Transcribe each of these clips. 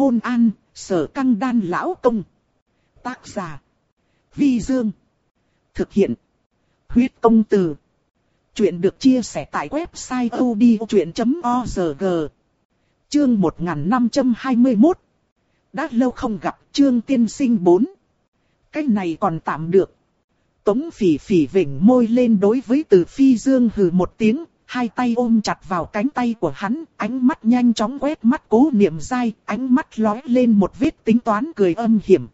Hôn an, sở căng đan lão công. Tác giả. Vi Dương. Thực hiện. Huyết công từ. Chuyện được chia sẻ tại website odchuyện.org. Chương 1521. Đã lâu không gặp chương tiên sinh 4. Cái này còn tạm được. Tống phỉ phỉ vỉnh môi lên đối với từ phi dương hừ một tiếng, hai tay ôm chặt vào cánh tay của hắn, ánh mắt nhanh chóng quét mắt cố niệm dai, ánh mắt lóe lên một vết tính toán cười âm hiểm.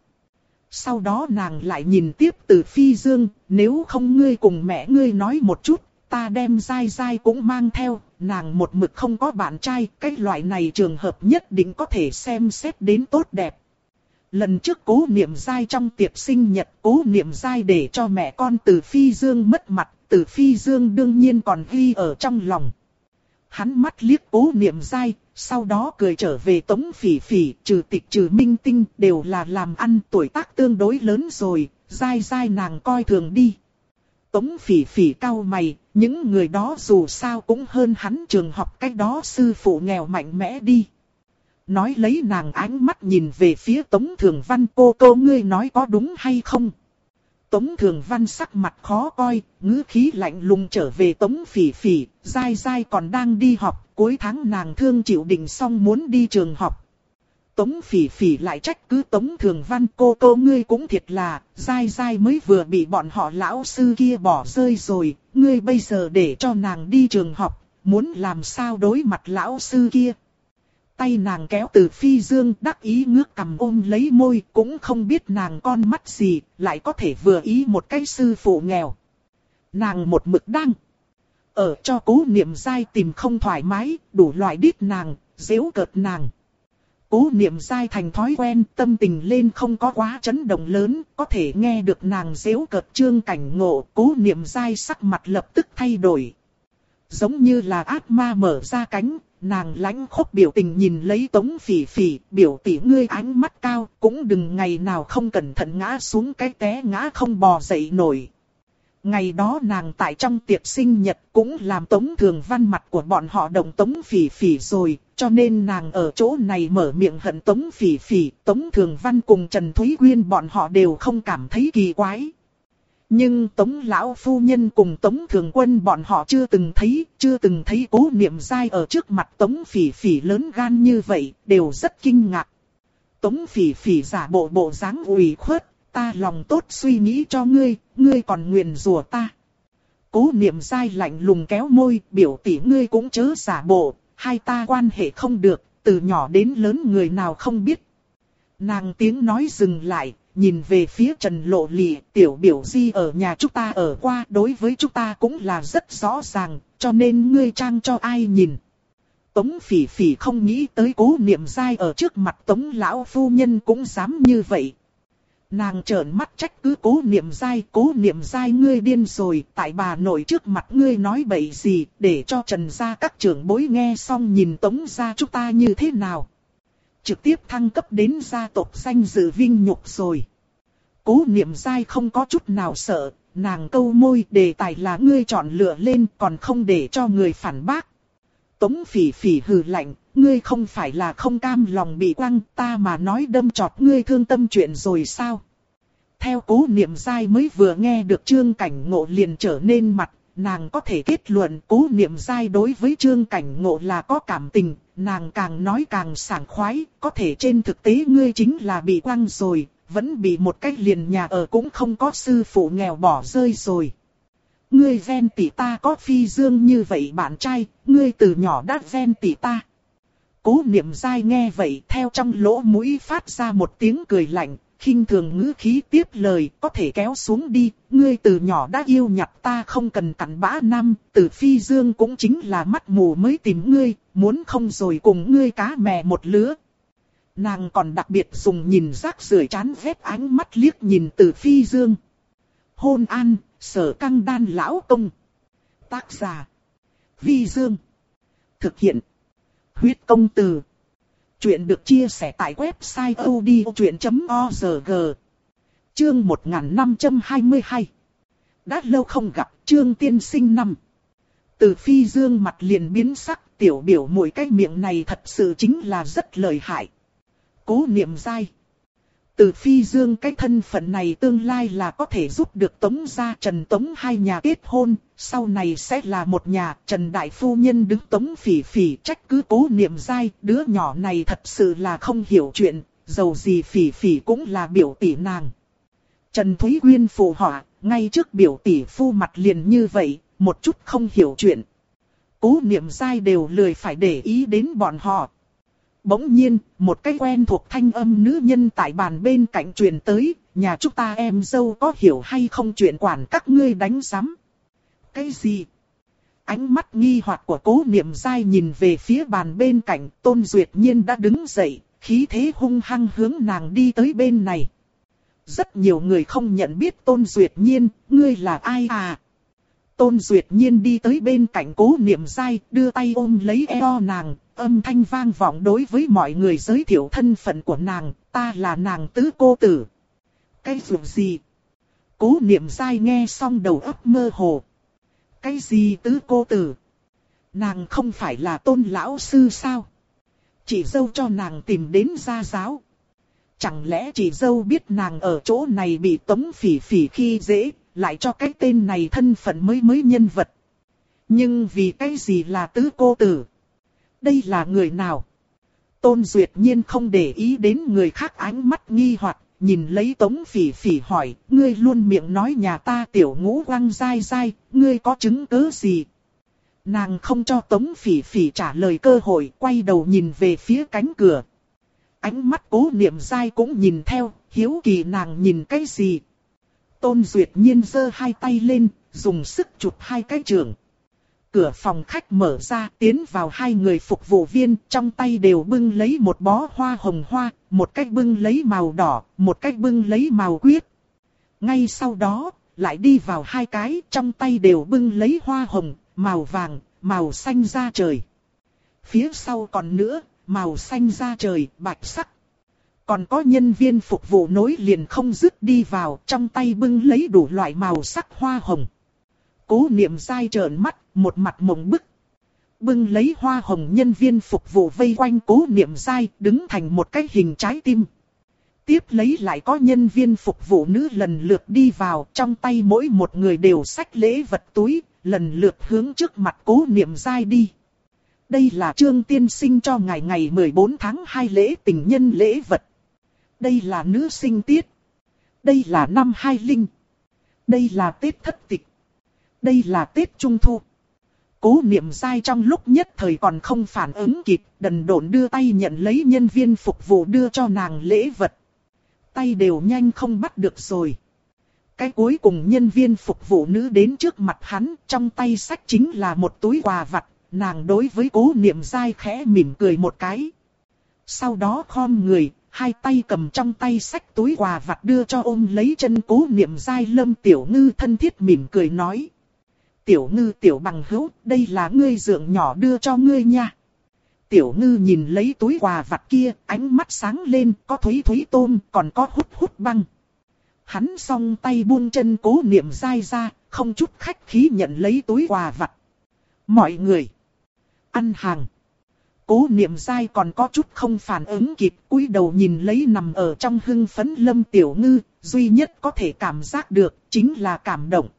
Sau đó nàng lại nhìn tiếp từ phi dương, nếu không ngươi cùng mẹ ngươi nói một chút, ta đem dai dai cũng mang theo, nàng một mực không có bạn trai, cái loại này trường hợp nhất định có thể xem xét đến tốt đẹp. Lần trước cố niệm dai trong tiệc sinh nhật, cố niệm dai để cho mẹ con từ phi dương mất mặt, từ phi dương đương nhiên còn ghi ở trong lòng. Hắn mắt liếc cố niệm dai, sau đó cười trở về tống phỉ phỉ, trừ tịch trừ minh tinh, đều là làm ăn tuổi tác tương đối lớn rồi, dai dai nàng coi thường đi. Tống phỉ phỉ cao mày, những người đó dù sao cũng hơn hắn trường học cách đó sư phụ nghèo mạnh mẽ đi. Nói lấy nàng ánh mắt nhìn về phía Tống Thường Văn cô cô ngươi nói có đúng hay không? Tống Thường Văn sắc mặt khó coi, ngữ khí lạnh lùng trở về Tống Phỉ Phỉ, dai dai còn đang đi học, cuối tháng nàng thương chịu đỉnh xong muốn đi trường học. Tống Phỉ Phỉ lại trách cứ Tống Thường Văn cô cô ngươi cũng thiệt là, dai dai mới vừa bị bọn họ lão sư kia bỏ rơi rồi, ngươi bây giờ để cho nàng đi trường học, muốn làm sao đối mặt lão sư kia. Tay nàng kéo từ phi dương đắc ý ngước cầm ôm lấy môi cũng không biết nàng con mắt gì lại có thể vừa ý một cái sư phụ nghèo. Nàng một mực đăng. Ở cho cố niệm dai tìm không thoải mái, đủ loại đít nàng, dễu cợt nàng. Cố niệm dai thành thói quen, tâm tình lên không có quá chấn động lớn, có thể nghe được nàng dễu cợt trương cảnh ngộ, cố niệm dai sắc mặt lập tức thay đổi. Giống như là ác ma mở ra cánh, nàng lãnh khốc biểu tình nhìn lấy tống phỉ phỉ, biểu tỷ ngươi ánh mắt cao, cũng đừng ngày nào không cẩn thận ngã xuống cái té ngã không bò dậy nổi. Ngày đó nàng tại trong tiệc sinh nhật cũng làm tống thường văn mặt của bọn họ đồng tống phỉ phỉ rồi, cho nên nàng ở chỗ này mở miệng hận tống phỉ phỉ, tống thường văn cùng Trần Thúy Quyên bọn họ đều không cảm thấy kỳ quái. Nhưng Tống Lão Phu Nhân cùng Tống Thường Quân bọn họ chưa từng thấy, chưa từng thấy cố niệm dai ở trước mặt Tống Phỉ Phỉ lớn gan như vậy, đều rất kinh ngạc. Tống Phỉ Phỉ giả bộ bộ dáng ủy khuất, ta lòng tốt suy nghĩ cho ngươi, ngươi còn nguyền rủa ta. Cố niệm dai lạnh lùng kéo môi, biểu tỷ ngươi cũng chớ giả bộ, hai ta quan hệ không được, từ nhỏ đến lớn người nào không biết. Nàng tiếng nói dừng lại, nhìn về phía Trần Lộ Lị, tiểu biểu di ở nhà chúng ta ở qua, đối với chúng ta cũng là rất rõ ràng, cho nên ngươi trang cho ai nhìn. Tống phỉ phỉ không nghĩ tới cố niệm dai ở trước mặt tống lão phu nhân cũng dám như vậy. Nàng trợn mắt trách cứ cố niệm dai, cố niệm dai ngươi điên rồi, tại bà nội trước mặt ngươi nói bậy gì, để cho trần gia các trưởng bối nghe xong nhìn tống gia chúng ta như thế nào trực tiếp thăng cấp đến gia tộc danh dự vinh nhục rồi. Cố niệm dai không có chút nào sợ, nàng câu môi đề tài là ngươi chọn lựa lên còn không để cho người phản bác. Tống phỉ phỉ hừ lạnh, ngươi không phải là không cam lòng bị quăng ta mà nói đâm chọt ngươi thương tâm chuyện rồi sao? Theo cố niệm dai mới vừa nghe được trương cảnh ngộ liền trở nên mặt, nàng có thể kết luận cố niệm dai đối với trương cảnh ngộ là có cảm tình, nàng càng nói càng sảng khoái, có thể trên thực tế ngươi chính là bị quăng rồi, vẫn bị một cách liền nhà ở cũng không có sư phụ nghèo bỏ rơi rồi. Ngươi ven tỷ ta có phi dương như vậy bạn trai, ngươi từ nhỏ đã ven tỷ ta. Cố niệm dai nghe vậy theo trong lỗ mũi phát ra một tiếng cười lạnh, khinh thường ngữ khí tiếp lời, có thể kéo xuống đi, ngươi từ nhỏ đã yêu nhặt ta không cần cặn bã năm, từ phi dương cũng chính là mắt mù mới tìm ngươi, muốn không rồi cùng ngươi cá mè một lứa. Nàng còn đặc biệt dùng nhìn rác rưởi chán ghét ánh mắt liếc nhìn từ phi dương. Hôn an, sở căng đan lão công. Tác giả. Vi dương. Thực hiện. Huyết công từ. Chuyện được chia sẻ tại website odchuyện.org Chương 1522 Đã lâu không gặp, Trương Tiên Sinh năm Từ phi dương mặt liền biến sắc, tiểu biểu mỗi cái miệng này thật sự chính là rất lợi hại. Cố niệm dai. Từ phi dương cái thân phận này tương lai là có thể giúp được Tống gia Trần Tống hai nhà kết hôn, sau này sẽ là một nhà Trần Đại Phu Nhân đứng Tống phỉ phỉ trách cứ cố niệm dai, đứa nhỏ này thật sự là không hiểu chuyện, dầu gì phỉ phỉ cũng là biểu tỷ nàng. Trần Thúy Quyên phụ họa, ngay trước biểu tỷ phu mặt liền như vậy, một chút không hiểu chuyện. Cố niệm dai đều lười phải để ý đến bọn họ. Bỗng nhiên, một cái quen thuộc thanh âm nữ nhân tại bàn bên cạnh truyền tới, nhà chúng ta em dâu có hiểu hay không chuyện quản các ngươi đánh giám. Cái gì? Ánh mắt nghi hoặc của cố niệm dai nhìn về phía bàn bên cạnh, tôn duyệt nhiên đã đứng dậy, khí thế hung hăng hướng nàng đi tới bên này. Rất nhiều người không nhận biết tôn duyệt nhiên, ngươi là ai à? Tôn Duyệt Nhiên đi tới bên cạnh cố niệm dai, đưa tay ôm lấy eo nàng, âm thanh vang vọng đối với mọi người giới thiệu thân phận của nàng, ta là nàng tứ cô tử. Cái dụng gì? Cố niệm dai nghe xong đầu óc mơ hồ. Cái gì tứ cô tử? Nàng không phải là tôn lão sư sao? Chị dâu cho nàng tìm đến gia giáo. Chẳng lẽ chị dâu biết nàng ở chỗ này bị tống phỉ phỉ khi dễ, lại cho cái tên này thân phận mới mới nhân vật. Nhưng vì cái gì là tứ cô tử? Đây là người nào? Tôn Duyệt Nhiên không để ý đến người khác ánh mắt nghi hoặc, nhìn lấy Tống Phỉ Phỉ hỏi, ngươi luôn miệng nói nhà ta tiểu ngũ quăng dai dai, ngươi có chứng cứ gì? Nàng không cho Tống Phỉ Phỉ trả lời cơ hội, quay đầu nhìn về phía cánh cửa. Ánh mắt cố niệm dai cũng nhìn theo, hiếu kỳ nàng nhìn cái gì? Tôn Duyệt Nhiên giơ hai tay lên, dùng sức chụp hai cái trường. Cửa phòng khách mở ra, tiến vào hai người phục vụ viên, trong tay đều bưng lấy một bó hoa hồng hoa, một cách bưng lấy màu đỏ, một cách bưng lấy màu quyết. Ngay sau đó, lại đi vào hai cái, trong tay đều bưng lấy hoa hồng, màu vàng, màu xanh da trời. Phía sau còn nữa, màu xanh da trời, bạch sắc. Còn có nhân viên phục vụ nối liền không dứt đi vào, trong tay bưng lấy đủ loại màu sắc hoa hồng. Cố niệm dai trợn mắt, một mặt mộng bức. Bưng lấy hoa hồng nhân viên phục vụ vây quanh cố niệm dai, đứng thành một cái hình trái tim. Tiếp lấy lại có nhân viên phục vụ nữ lần lượt đi vào, trong tay mỗi một người đều xách lễ vật túi, lần lượt hướng trước mặt cố niệm dai đi. Đây là trương tiên sinh cho ngày ngày 14 tháng 2 lễ tình nhân lễ vật. Đây là nữ sinh tiết. Đây là năm hai linh. Đây là Tết thất tịch. Đây là Tết Trung Thu. Cố niệm dai trong lúc nhất thời còn không phản ứng kịp, đần độn đưa tay nhận lấy nhân viên phục vụ đưa cho nàng lễ vật. Tay đều nhanh không bắt được rồi. Cái cuối cùng nhân viên phục vụ nữ đến trước mặt hắn, trong tay sách chính là một túi quà vặt, nàng đối với cố niệm dai khẽ mỉm cười một cái. Sau đó khom người, hai tay cầm trong tay sách túi quà vặt đưa cho ôm lấy chân cố niệm dai lâm tiểu ngư thân thiết mỉm cười nói. Tiểu ngư tiểu bằng hữu, đây là ngươi dượng nhỏ đưa cho ngươi nha. Tiểu ngư nhìn lấy túi quà vặt kia, ánh mắt sáng lên, có thúy thúy tôm, còn có hút hút băng. Hắn song tay buông chân cố niệm dai ra, không chút khách khí nhận lấy túi quà vặt. Mọi người, ăn hàng. Cố niệm dai còn có chút không phản ứng kịp, cúi đầu nhìn lấy nằm ở trong hưng phấn lâm tiểu ngư, duy nhất có thể cảm giác được, chính là cảm động.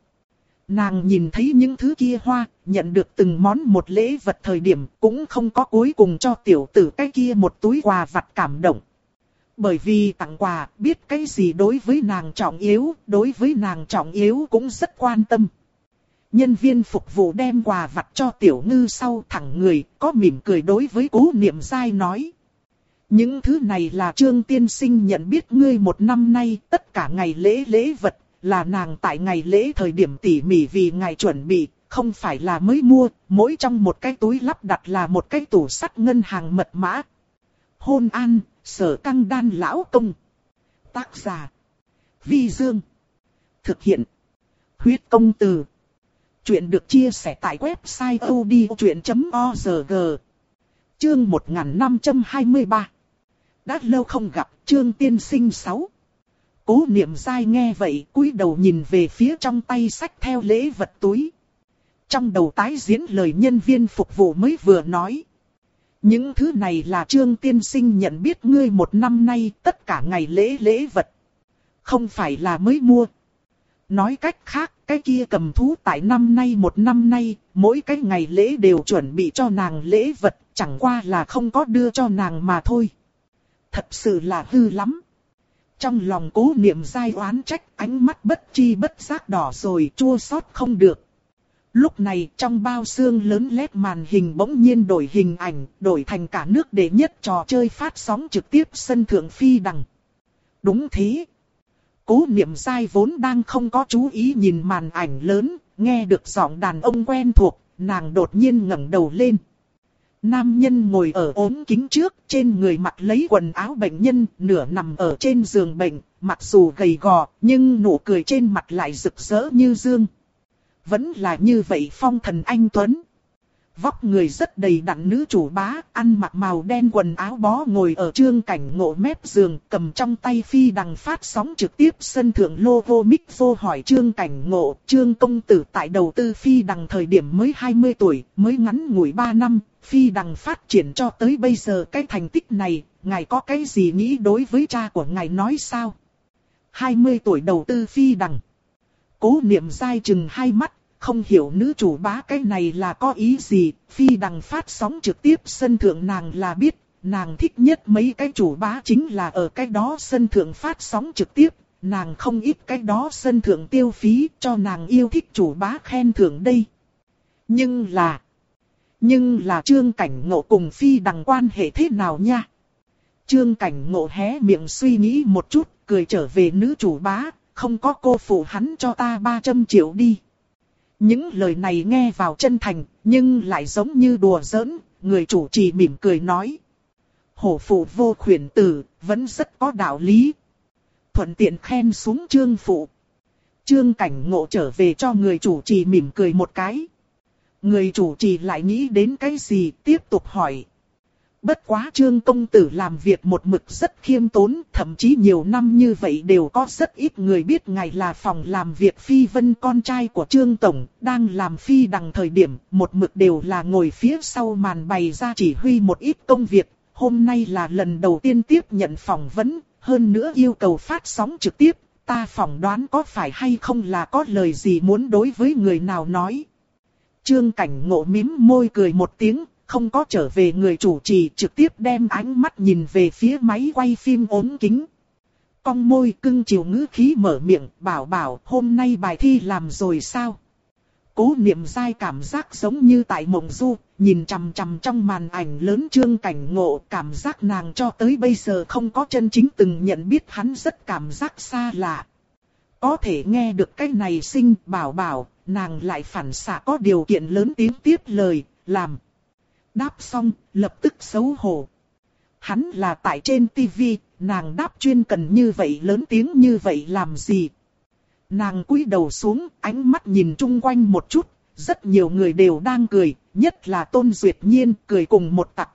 Nàng nhìn thấy những thứ kia hoa, nhận được từng món một lễ vật thời điểm, cũng không có cuối cùng cho tiểu tử cái kia một túi quà vặt cảm động. Bởi vì tặng quà, biết cái gì đối với nàng trọng yếu, đối với nàng trọng yếu cũng rất quan tâm. Nhân viên phục vụ đem quà vặt cho tiểu ngư sau thẳng người, có mỉm cười đối với cố niệm dai nói. Những thứ này là trương tiên sinh nhận biết ngươi một năm nay, tất cả ngày lễ lễ vật, là nàng tại ngày lễ thời điểm tỉ mỉ vì ngày chuẩn bị, không phải là mới mua, mỗi trong một cái túi lắp đặt là một cái tủ sắt ngân hàng mật mã. Hôn an, sở căng đan lão công. Tác giả. Vi Dương. Thực hiện. Huyết công từ. Chuyện được chia sẻ tại website odchuyện.org Chương 1523 Đã lâu không gặp, Trương Tiên Sinh 6 Cố niệm dai nghe vậy, cúi đầu nhìn về phía trong tay sách theo lễ vật túi. Trong đầu tái diễn lời nhân viên phục vụ mới vừa nói. Những thứ này là trương tiên sinh nhận biết ngươi một năm nay, tất cả ngày lễ lễ vật. Không phải là mới mua. Nói cách khác, cái kia cầm thú tại năm nay một năm nay, mỗi cái ngày lễ đều chuẩn bị cho nàng lễ vật, chẳng qua là không có đưa cho nàng mà thôi. Thật sự là hư lắm. Trong lòng cố niệm dai oán trách, ánh mắt bất chi bất giác đỏ rồi, chua xót không được. Lúc này trong bao xương lớn lét màn hình bỗng nhiên đổi hình ảnh, đổi thành cả nước đệ nhất trò chơi phát sóng trực tiếp sân thượng phi đằng. Đúng thế. Cố niệm sai vốn đang không có chú ý nhìn màn ảnh lớn, nghe được giọng đàn ông quen thuộc, nàng đột nhiên ngẩng đầu lên. Nam nhân ngồi ở ốm kính trước, trên người mặc lấy quần áo bệnh nhân, nửa nằm ở trên giường bệnh, mặc dù gầy gò, nhưng nụ cười trên mặt lại rực rỡ như dương. Vẫn là như vậy phong thần anh Tuấn. Vóc người rất đầy đặn nữ chủ bá, ăn mặc màu đen quần áo bó ngồi ở trương cảnh ngộ mép giường, cầm trong tay phi đằng phát sóng trực tiếp sân thượng lô vô mic vô hỏi trương cảnh ngộ, trương công tử tại đầu tư phi đằng thời điểm mới 20 tuổi, mới ngắn ngủi 3 năm, phi đằng phát triển cho tới bây giờ cái thành tích này, ngài có cái gì nghĩ đối với cha của ngài nói sao? 20 tuổi đầu tư phi đằng. Cố niệm dai chừng hai mắt, không hiểu nữ chủ bá cái này là có ý gì, phi đằng phát sóng trực tiếp sân thượng nàng là biết, nàng thích nhất mấy cái chủ bá chính là ở cái đó sân thượng phát sóng trực tiếp, nàng không ít cái đó sân thượng tiêu phí cho nàng yêu thích chủ bá khen thưởng đây. Nhưng là, nhưng là trương cảnh ngộ cùng phi đằng quan hệ thế nào nha? Trương cảnh ngộ hé miệng suy nghĩ một chút, cười trở về nữ chủ bá, không có cô phụ hắn cho ta 300 triệu đi. Những lời này nghe vào chân thành, nhưng lại giống như đùa giỡn, người chủ trì mỉm cười nói. Hổ phụ vô khuyển tử, vẫn rất có đạo lý. Thuận tiện khen xuống trương phụ. Trương cảnh ngộ trở về cho người chủ trì mỉm cười một cái. Người chủ trì lại nghĩ đến cái gì tiếp tục hỏi. Bất quá trương công tử làm việc một mực rất khiêm tốn, thậm chí nhiều năm như vậy đều có rất ít người biết ngài là phòng làm việc phi vân con trai của trương tổng, đang làm phi đằng thời điểm, một mực đều là ngồi phía sau màn bày ra chỉ huy một ít công việc, hôm nay là lần đầu tiên tiếp nhận phỏng vấn, hơn nữa yêu cầu phát sóng trực tiếp, ta phỏng đoán có phải hay không là có lời gì muốn đối với người nào nói. Trương cảnh ngộ mím môi cười một tiếng, không có trở về người chủ trì trực tiếp đem ánh mắt nhìn về phía máy quay phim ốm kính. Cong môi cưng chiều ngữ khí mở miệng, bảo bảo hôm nay bài thi làm rồi sao? Cố niệm dai cảm giác giống như tại mộng du, nhìn chằm chằm trong màn ảnh lớn trương cảnh ngộ, cảm giác nàng cho tới bây giờ không có chân chính từng nhận biết hắn rất cảm giác xa lạ. Có thể nghe được cái này sinh bảo bảo, nàng lại phản xạ có điều kiện lớn tiếng tiếp lời, làm. Đáp xong, lập tức xấu hổ. Hắn là tại trên tivi, nàng đáp chuyên cần như vậy lớn tiếng như vậy làm gì? Nàng cúi đầu xuống, ánh mắt nhìn chung quanh một chút, rất nhiều người đều đang cười, nhất là Tôn Duyệt Nhiên cười cùng một tặc.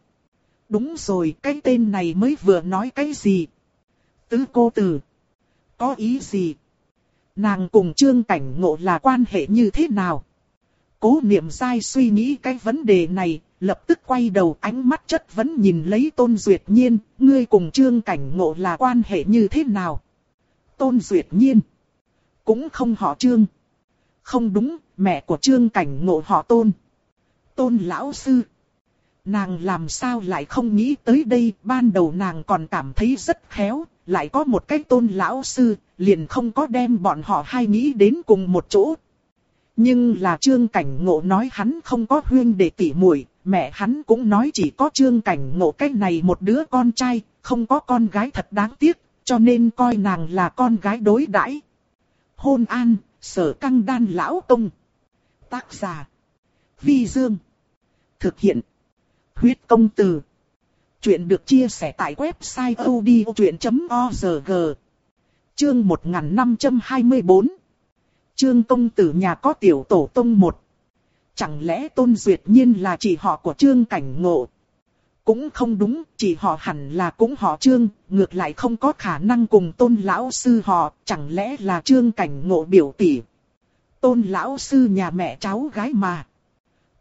Đúng rồi, cái tên này mới vừa nói cái gì? Tứ cô tử. Có ý gì? Nàng cùng Trương Cảnh Ngộ là quan hệ như thế nào? Cố niệm sai suy nghĩ cái vấn đề này, lập tức quay đầu ánh mắt chất vấn nhìn lấy Tôn Duyệt Nhiên, ngươi cùng Trương Cảnh Ngộ là quan hệ như thế nào? Tôn Duyệt Nhiên, cũng không họ Trương. Không đúng, mẹ của Trương Cảnh Ngộ họ Tôn. Tôn Lão Sư. Nàng làm sao lại không nghĩ tới đây, ban đầu nàng còn cảm thấy rất khéo, lại có một cái tôn lão sư, liền không có đem bọn họ hai nghĩ đến cùng một chỗ. Nhưng là trương cảnh ngộ nói hắn không có huyên để tỉ muội mẹ hắn cũng nói chỉ có trương cảnh ngộ cái này một đứa con trai, không có con gái thật đáng tiếc, cho nên coi nàng là con gái đối đãi. Hôn an, sở căng đan lão công. Tác giả. Vi Dương. Thực hiện. Huyết công từ. Chuyện được chia sẻ tại website odchuyện.org. Chương 1524. chương công tử nhà có tiểu tổ tông một. Chẳng lẽ Tôn Duyệt Nhiên là chị họ của Trương Cảnh Ngộ? Cũng không đúng, chị họ hẳn là cũng họ Trương, ngược lại không có khả năng cùng Tôn Lão Sư họ, chẳng lẽ là Trương Cảnh Ngộ biểu tỷ. Tôn Lão Sư nhà mẹ cháu gái mà.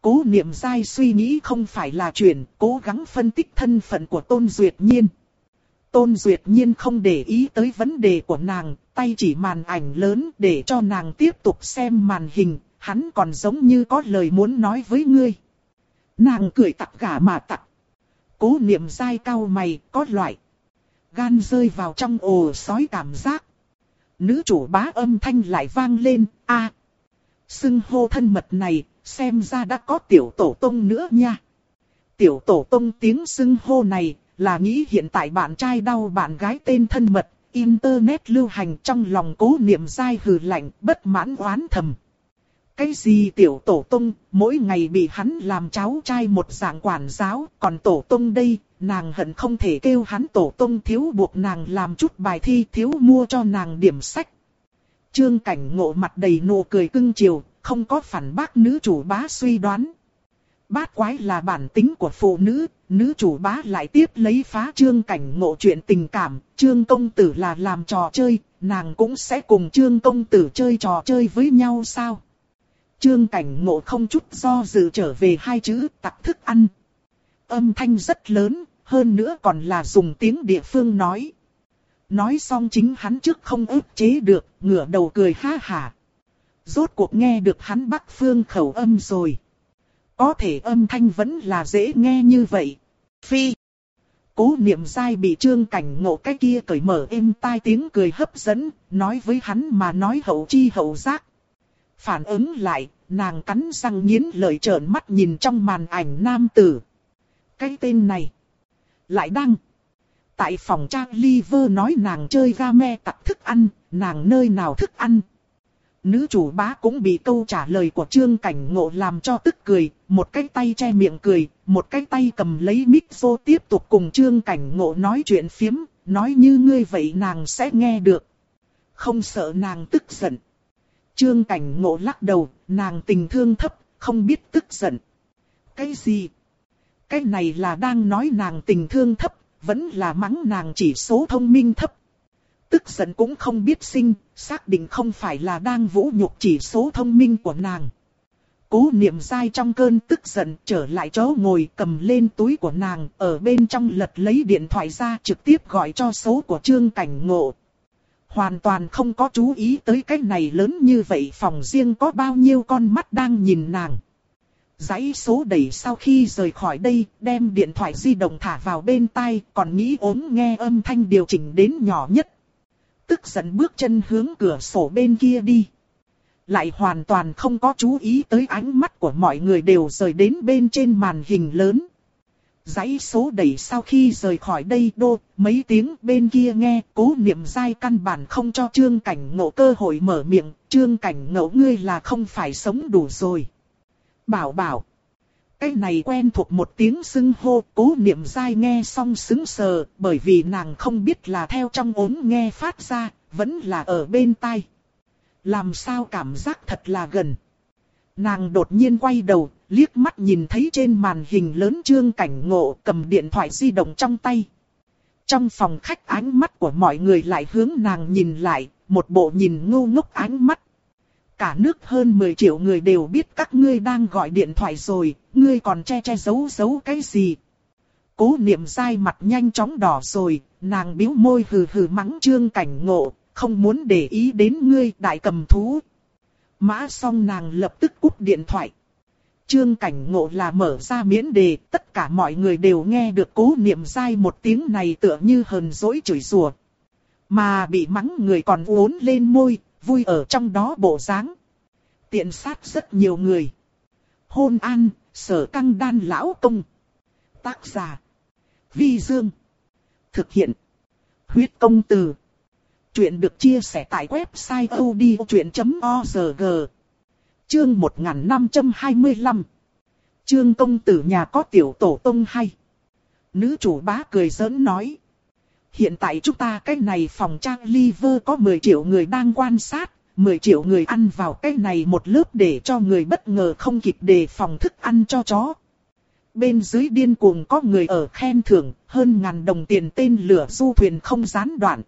Cố niệm dai suy nghĩ không phải là chuyện, cố gắng phân tích thân phận của Tôn Duyệt Nhiên. Tôn Duyệt Nhiên không để ý tới vấn đề của nàng, tay chỉ màn ảnh lớn để cho nàng tiếp tục xem màn hình, hắn còn giống như có lời muốn nói với ngươi. Nàng cười tặc gà mà tặc. Cố niệm dai cao mày, có loại. Gan rơi vào trong ồ sói cảm giác. Nữ chủ bá âm thanh lại vang lên, a à, Xưng hô thân mật này, xem ra đã có tiểu tổ tông nữa nha. Tiểu tổ tông tiếng xưng hô này, là nghĩ hiện tại bạn trai đau bạn gái tên thân mật, internet lưu hành trong lòng cố niệm dai hừ lạnh, bất mãn oán thầm. Cái gì tiểu tổ tông, mỗi ngày bị hắn làm cháu trai một dạng quản giáo, còn tổ tông đây, nàng hận không thể kêu hắn tổ tông thiếu buộc nàng làm chút bài thi thiếu mua cho nàng điểm sách. Trương cảnh ngộ mặt đầy nụ cười cưng chiều, không có phản bác nữ chủ bá suy đoán. Bát quái là bản tính của phụ nữ, nữ chủ bá lại tiếp lấy phá trương cảnh ngộ chuyện tình cảm, trương công tử là làm trò chơi, nàng cũng sẽ cùng trương công tử chơi trò chơi với nhau sao? Trương cảnh ngộ không chút do dự trở về hai chữ tặc thức ăn. Âm thanh rất lớn, hơn nữa còn là dùng tiếng địa phương nói. Nói xong chính hắn trước không ức chế được, ngửa đầu cười ha hả. Rốt cuộc nghe được hắn bắc phương khẩu âm rồi. Có thể âm thanh vẫn là dễ nghe như vậy. Phi. Cố niệm dai bị trương cảnh ngộ cái kia cởi mở êm tai tiếng cười hấp dẫn, nói với hắn mà nói hậu chi hậu giác. Phản ứng lại, nàng cắn răng nghiến lợi trợn mắt nhìn trong màn ảnh nam tử. Cái tên này. Lại đăng. Tại phòng trang Liver nói nàng chơi game tặc thức ăn, nàng nơi nào thức ăn, Nữ chủ bá cũng bị câu trả lời của Trương Cảnh Ngộ làm cho tức cười, một cái tay che miệng cười, một cái tay cầm lấy mic vô tiếp tục cùng Trương Cảnh Ngộ nói chuyện phiếm, nói như ngươi vậy nàng sẽ nghe được. Không sợ nàng tức giận. Trương Cảnh Ngộ lắc đầu, nàng tình thương thấp, không biết tức giận. Cái gì? Cái này là đang nói nàng tình thương thấp, vẫn là mắng nàng chỉ số thông minh thấp tức giận cũng không biết sinh, xác định không phải là đang vũ nhục chỉ số thông minh của nàng. Cố niệm dai trong cơn tức giận trở lại chỗ ngồi cầm lên túi của nàng, ở bên trong lật lấy điện thoại ra trực tiếp gọi cho số của Trương Cảnh Ngộ. Hoàn toàn không có chú ý tới cái này lớn như vậy phòng riêng có bao nhiêu con mắt đang nhìn nàng. Giấy số đẩy sau khi rời khỏi đây, đem điện thoại di động thả vào bên tai, còn nghĩ ốm nghe âm thanh điều chỉnh đến nhỏ nhất tức giận bước chân hướng cửa sổ bên kia đi. Lại hoàn toàn không có chú ý tới ánh mắt của mọi người đều rời đến bên trên màn hình lớn. Giấy số đẩy sau khi rời khỏi đây đô, mấy tiếng bên kia nghe, cố niệm dai căn bản không cho trương cảnh ngộ cơ hội mở miệng, trương cảnh ngộ ngươi là không phải sống đủ rồi. Bảo bảo. Cái này quen thuộc một tiếng xưng hô, cố niệm dai nghe xong xứng sờ, bởi vì nàng không biết là theo trong ốm nghe phát ra, vẫn là ở bên tai. Làm sao cảm giác thật là gần. Nàng đột nhiên quay đầu, liếc mắt nhìn thấy trên màn hình lớn trương cảnh ngộ cầm điện thoại di động trong tay. Trong phòng khách ánh mắt của mọi người lại hướng nàng nhìn lại, một bộ nhìn ngu ngốc ánh mắt. Cả nước hơn 10 triệu người đều biết các ngươi đang gọi điện thoại rồi, ngươi còn che che giấu giấu cái gì. Cố niệm dai mặt nhanh chóng đỏ rồi, nàng biếu môi hừ hừ mắng trương cảnh ngộ, không muốn để ý đến ngươi đại cầm thú. Mã xong nàng lập tức cúp điện thoại. Trương cảnh ngộ là mở ra miễn đề, tất cả mọi người đều nghe được cố niệm dai một tiếng này tựa như hờn dỗi chửi rủa. Mà bị mắng người còn uốn lên môi, vui ở trong đó bộ dáng. Tiện sát rất nhiều người. Hôn an, sở căng đan lão công. Tác giả. Vi Dương. Thực hiện. Huyết công từ. Chuyện được chia sẻ tại website odchuyện.org. Chương 1525. chương công tử nhà có tiểu tổ tông hay. Nữ chủ bá cười giỡn nói. Hiện tại chúng ta cái này phòng trang liver có 10 triệu người đang quan sát, 10 triệu người ăn vào cái này một lớp để cho người bất ngờ không kịp đề phòng thức ăn cho chó. Bên dưới điên cuồng có người ở khen thưởng, hơn ngàn đồng tiền tên lửa du thuyền không gián đoạn.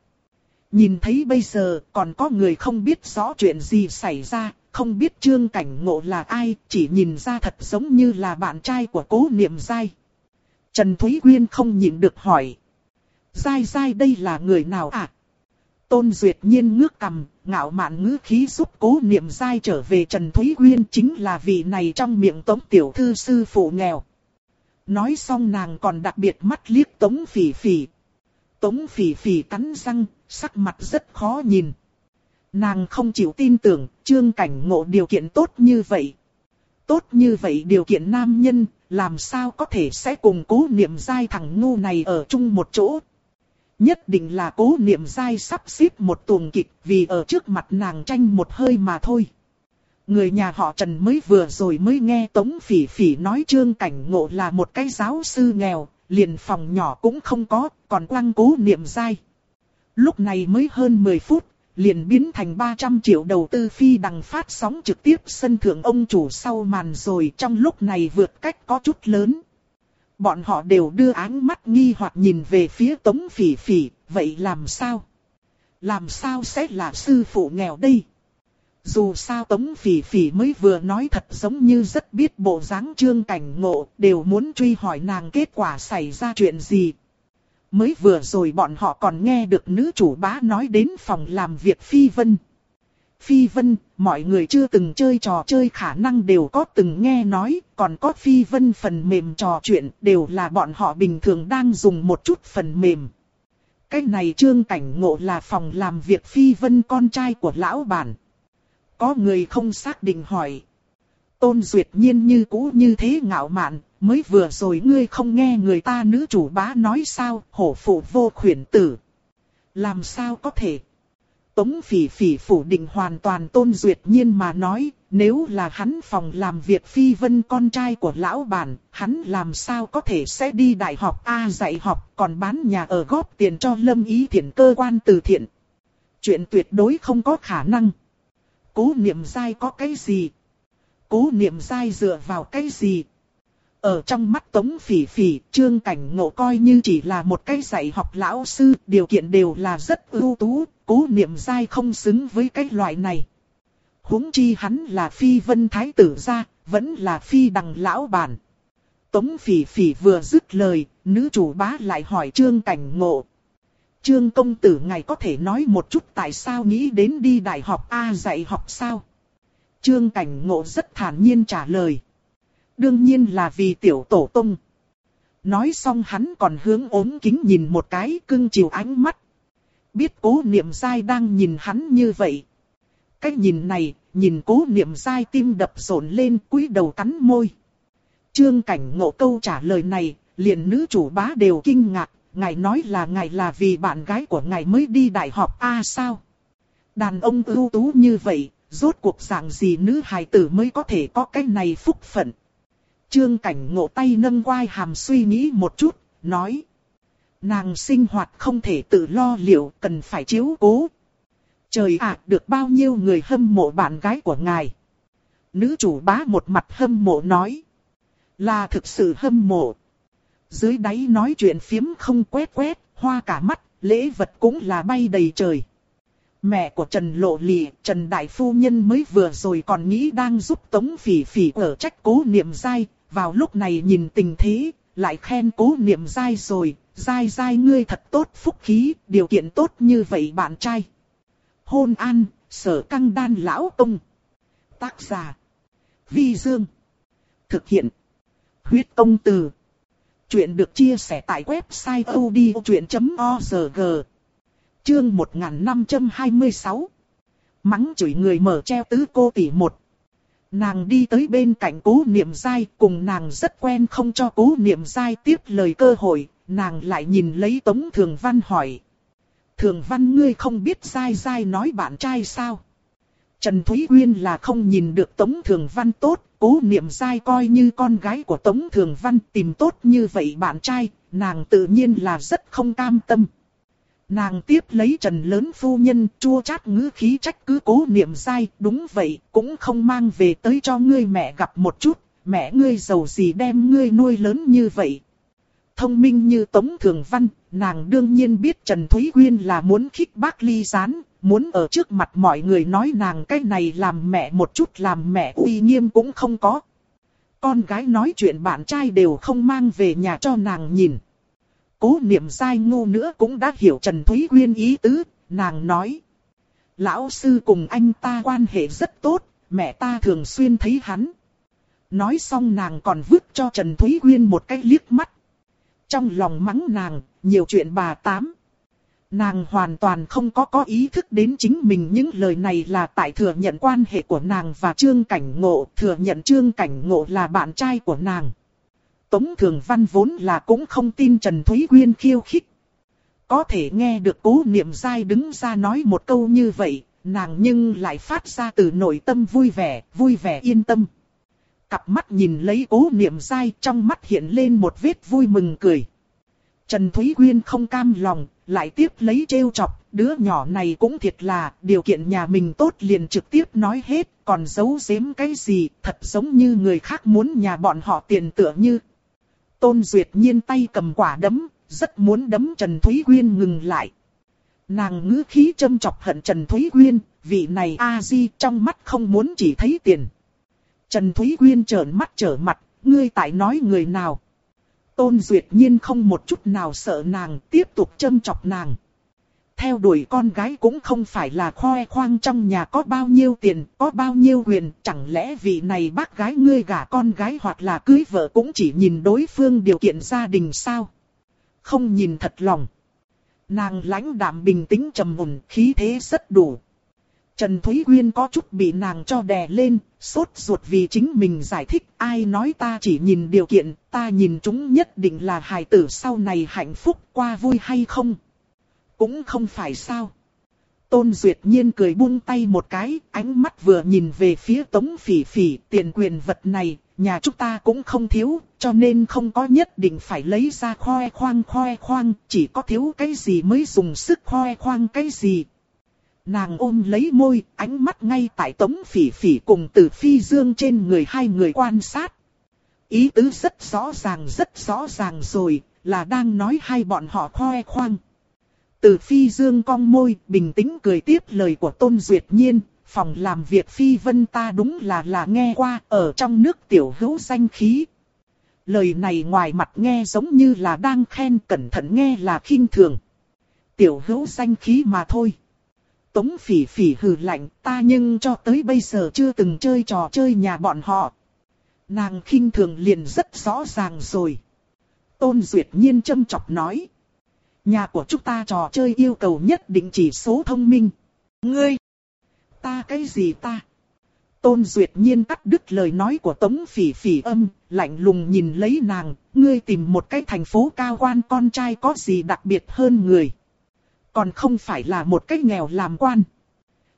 Nhìn thấy bây giờ còn có người không biết rõ chuyện gì xảy ra, không biết trương cảnh ngộ là ai, chỉ nhìn ra thật giống như là bạn trai của cố niệm dai. Trần Thúy Quyên không nhịn được hỏi. Dai dai đây là người nào à? Tôn Duyệt Nhiên ngước cầm, ngạo mạn ngữ khí giúp cố niệm dai trở về Trần Thúy Quyên chính là vị này trong miệng tống tiểu thư sư phụ nghèo. Nói xong nàng còn đặc biệt mắt liếc tống phỉ phỉ. Tống phỉ phỉ cắn răng, sắc mặt rất khó nhìn. Nàng không chịu tin tưởng, trương cảnh ngộ điều kiện tốt như vậy. Tốt như vậy điều kiện nam nhân, làm sao có thể sẽ cùng cố niệm dai thằng ngu này ở chung một chỗ. Nhất định là cố niệm dai sắp xếp một tuồng kịch vì ở trước mặt nàng tranh một hơi mà thôi. Người nhà họ Trần mới vừa rồi mới nghe Tống Phỉ Phỉ nói Trương Cảnh Ngộ là một cái giáo sư nghèo, liền phòng nhỏ cũng không có, còn quăng cố niệm dai. Lúc này mới hơn 10 phút, liền biến thành 300 triệu đầu tư phi đằng phát sóng trực tiếp sân thượng ông chủ sau màn rồi trong lúc này vượt cách có chút lớn. Bọn họ đều đưa áng mắt nghi hoặc nhìn về phía tống phỉ phỉ, vậy làm sao? Làm sao sẽ là sư phụ nghèo đây? Dù sao tống phỉ phỉ mới vừa nói thật giống như rất biết bộ dáng trương cảnh ngộ, đều muốn truy hỏi nàng kết quả xảy ra chuyện gì, Mới vừa rồi bọn họ còn nghe được nữ chủ bá nói đến phòng làm việc Phi Vân. Phi Vân, mọi người chưa từng chơi trò chơi khả năng đều có từng nghe nói, còn có Phi Vân phần mềm trò chuyện đều là bọn họ bình thường đang dùng một chút phần mềm. Cái này trương cảnh ngộ là phòng làm việc Phi Vân con trai của lão bản. Có người không xác định hỏi. Tôn Duyệt Nhiên như cũ như thế ngạo mạn, mới vừa rồi ngươi không nghe người ta nữ chủ bá nói sao, hổ phụ vô khuyển tử. Làm sao có thể? Tống phỉ phỉ phủ định hoàn toàn tôn duyệt nhiên mà nói, nếu là hắn phòng làm việc phi vân con trai của lão bản, hắn làm sao có thể sẽ đi đại học A dạy học còn bán nhà ở góp tiền cho lâm ý thiện cơ quan từ thiện. Chuyện tuyệt đối không có khả năng. Cố niệm dai có cái gì? Cố niệm dai dựa vào cái gì? Ở trong mắt Tống Phỉ Phỉ, Trương Cảnh Ngộ coi như chỉ là một cái dạy học lão sư, điều kiện đều là rất ưu tú, cố niệm dai không xứng với cái loại này. huống chi hắn là phi vân thái tử gia, vẫn là phi đằng lão bản. Tống Phỉ Phỉ vừa dứt lời, nữ chủ bá lại hỏi Trương Cảnh Ngộ. Trương công tử ngài có thể nói một chút tại sao nghĩ đến đi đại học A dạy học sao? Trương Cảnh Ngộ rất thản nhiên trả lời. Đương nhiên là vì tiểu tổ tông. Nói xong hắn còn hướng ốm kính nhìn một cái cưng chiều ánh mắt. Biết cố niệm dai đang nhìn hắn như vậy. Cái nhìn này, nhìn cố niệm dai tim đập rộn lên cúi đầu cắn môi. Trương cảnh ngộ câu trả lời này, liền nữ chủ bá đều kinh ngạc. Ngài nói là ngài là vì bạn gái của ngài mới đi đại học A sao? Đàn ông ưu tú như vậy, rốt cuộc dạng gì nữ hài tử mới có thể có cái này phúc phận. Trương cảnh ngộ tay nâng quai hàm suy nghĩ một chút, nói. Nàng sinh hoạt không thể tự lo liệu, cần phải chiếu cố. Trời ạ, được bao nhiêu người hâm mộ bạn gái của ngài. Nữ chủ bá một mặt hâm mộ nói. Là thực sự hâm mộ. Dưới đáy nói chuyện phiếm không quét quét, hoa cả mắt, lễ vật cũng là bay đầy trời. Mẹ của Trần Lộ Lị, Trần Đại Phu Nhân mới vừa rồi còn nghĩ đang giúp Tống Phỉ Phỉ ở trách cố niệm dai, vào lúc này nhìn tình thế, lại khen cố niệm dai rồi, dai dai ngươi thật tốt phúc khí, điều kiện tốt như vậy bạn trai. Hôn an, sở căng đan lão công. Tác giả. Vi Dương. Thực hiện. Huyết công từ. Chuyện được chia sẻ tại website odchuyện.org. Chương 1526. Mắng chửi người mở treo tứ cô tỷ một. Nàng đi tới bên cạnh cố niệm dai, cùng nàng rất quen không cho cố niệm dai tiếp lời cơ hội, nàng lại nhìn lấy Tống Thường Văn hỏi. Thường Văn ngươi không biết dai dai nói bạn trai sao? Trần Thúy uyên là không nhìn được Tống Thường Văn tốt, cố niệm dai coi như con gái của Tống Thường Văn tìm tốt như vậy bạn trai, nàng tự nhiên là rất không cam tâm. Nàng tiếp lấy trần lớn phu nhân chua chát ngữ khí trách cứ cố niệm sai đúng vậy, cũng không mang về tới cho ngươi mẹ gặp một chút, mẹ ngươi giàu gì đem ngươi nuôi lớn như vậy. Thông minh như Tống Thường Văn, nàng đương nhiên biết Trần Thúy Quyên là muốn khích bác ly gián, muốn ở trước mặt mọi người nói nàng cái này làm mẹ một chút làm mẹ uy nghiêm cũng không có. Con gái nói chuyện bạn trai đều không mang về nhà cho nàng nhìn. Cố niệm dai ngu nữa cũng đã hiểu Trần Thúy Quyên ý tứ, nàng nói. Lão sư cùng anh ta quan hệ rất tốt, mẹ ta thường xuyên thấy hắn. Nói xong nàng còn vứt cho Trần Thúy Quyên một cái liếc mắt. Trong lòng mắng nàng, nhiều chuyện bà tám. Nàng hoàn toàn không có có ý thức đến chính mình những lời này là tại thừa nhận quan hệ của nàng và Trương Cảnh Ngộ, thừa nhận Trương Cảnh Ngộ là bạn trai của nàng. Tống Thường Văn vốn là cũng không tin Trần Thúy Quyên khiêu khích. Có thể nghe được cố niệm dai đứng ra nói một câu như vậy, nàng nhưng lại phát ra từ nội tâm vui vẻ, vui vẻ yên tâm. Cặp mắt nhìn lấy cố niệm dai trong mắt hiện lên một vết vui mừng cười. Trần Thúy Quyên không cam lòng, lại tiếp lấy trêu chọc, đứa nhỏ này cũng thiệt là, điều kiện nhà mình tốt liền trực tiếp nói hết, còn giấu giếm cái gì, thật giống như người khác muốn nhà bọn họ tiền tựa như. Tôn Duyệt nhiên tay cầm quả đấm, rất muốn đấm Trần Thúy Quyên ngừng lại. Nàng ngữ khí châm chọc hận Trần Thúy Quyên, vị này A-di trong mắt không muốn chỉ thấy tiền. Trần Thúy Quyên trợn mắt trở mặt, ngươi tại nói người nào. Tôn Duyệt Nhiên không một chút nào sợ nàng, tiếp tục châm chọc nàng. Theo đuổi con gái cũng không phải là khoe khoang trong nhà có bao nhiêu tiền, có bao nhiêu quyền, chẳng lẽ vì này bác gái ngươi gả con gái hoặc là cưới vợ cũng chỉ nhìn đối phương điều kiện gia đình sao? Không nhìn thật lòng. Nàng lãnh đạm bình tĩnh trầm mùn, khí thế rất đủ. Trần Thúy Quyên có chút bị nàng cho đè lên, sốt ruột vì chính mình giải thích ai nói ta chỉ nhìn điều kiện, ta nhìn chúng nhất định là hài tử sau này hạnh phúc qua vui hay không. Cũng không phải sao. Tôn Duyệt Nhiên cười buông tay một cái, ánh mắt vừa nhìn về phía Tống Phỉ Phỉ, tiền quyền vật này, nhà chúng ta cũng không thiếu, cho nên không có nhất định phải lấy ra khoe khoang khoe khoang, chỉ có thiếu cái gì mới dùng sức khoe khoang cái gì, Nàng ôm lấy môi, ánh mắt ngay tại tống phỉ phỉ cùng tử phi dương trên người hai người quan sát. Ý tứ rất rõ ràng rất rõ ràng rồi, là đang nói hai bọn họ khoe khoang. Từ phi dương cong môi, bình tĩnh cười tiếp lời của Tôn Duyệt Nhiên, phòng làm việc phi vân ta đúng là là nghe qua, ở trong nước tiểu hữu danh khí. Lời này ngoài mặt nghe giống như là đang khen cẩn thận nghe là khinh thường. Tiểu hữu danh khí mà thôi. Tống phỉ phỉ hừ lạnh ta nhưng cho tới bây giờ chưa từng chơi trò chơi nhà bọn họ. Nàng khinh thường liền rất rõ ràng rồi. Tôn Duyệt Nhiên châm chọc nói. Nhà của chúng ta trò chơi yêu cầu nhất định chỉ số thông minh. Ngươi! Ta cái gì ta? Tôn Duyệt Nhiên cắt đứt lời nói của Tống Phỉ Phỉ âm, lạnh lùng nhìn lấy nàng, ngươi tìm một cái thành phố cao quan con trai có gì đặc biệt hơn người. Còn không phải là một cái nghèo làm quan.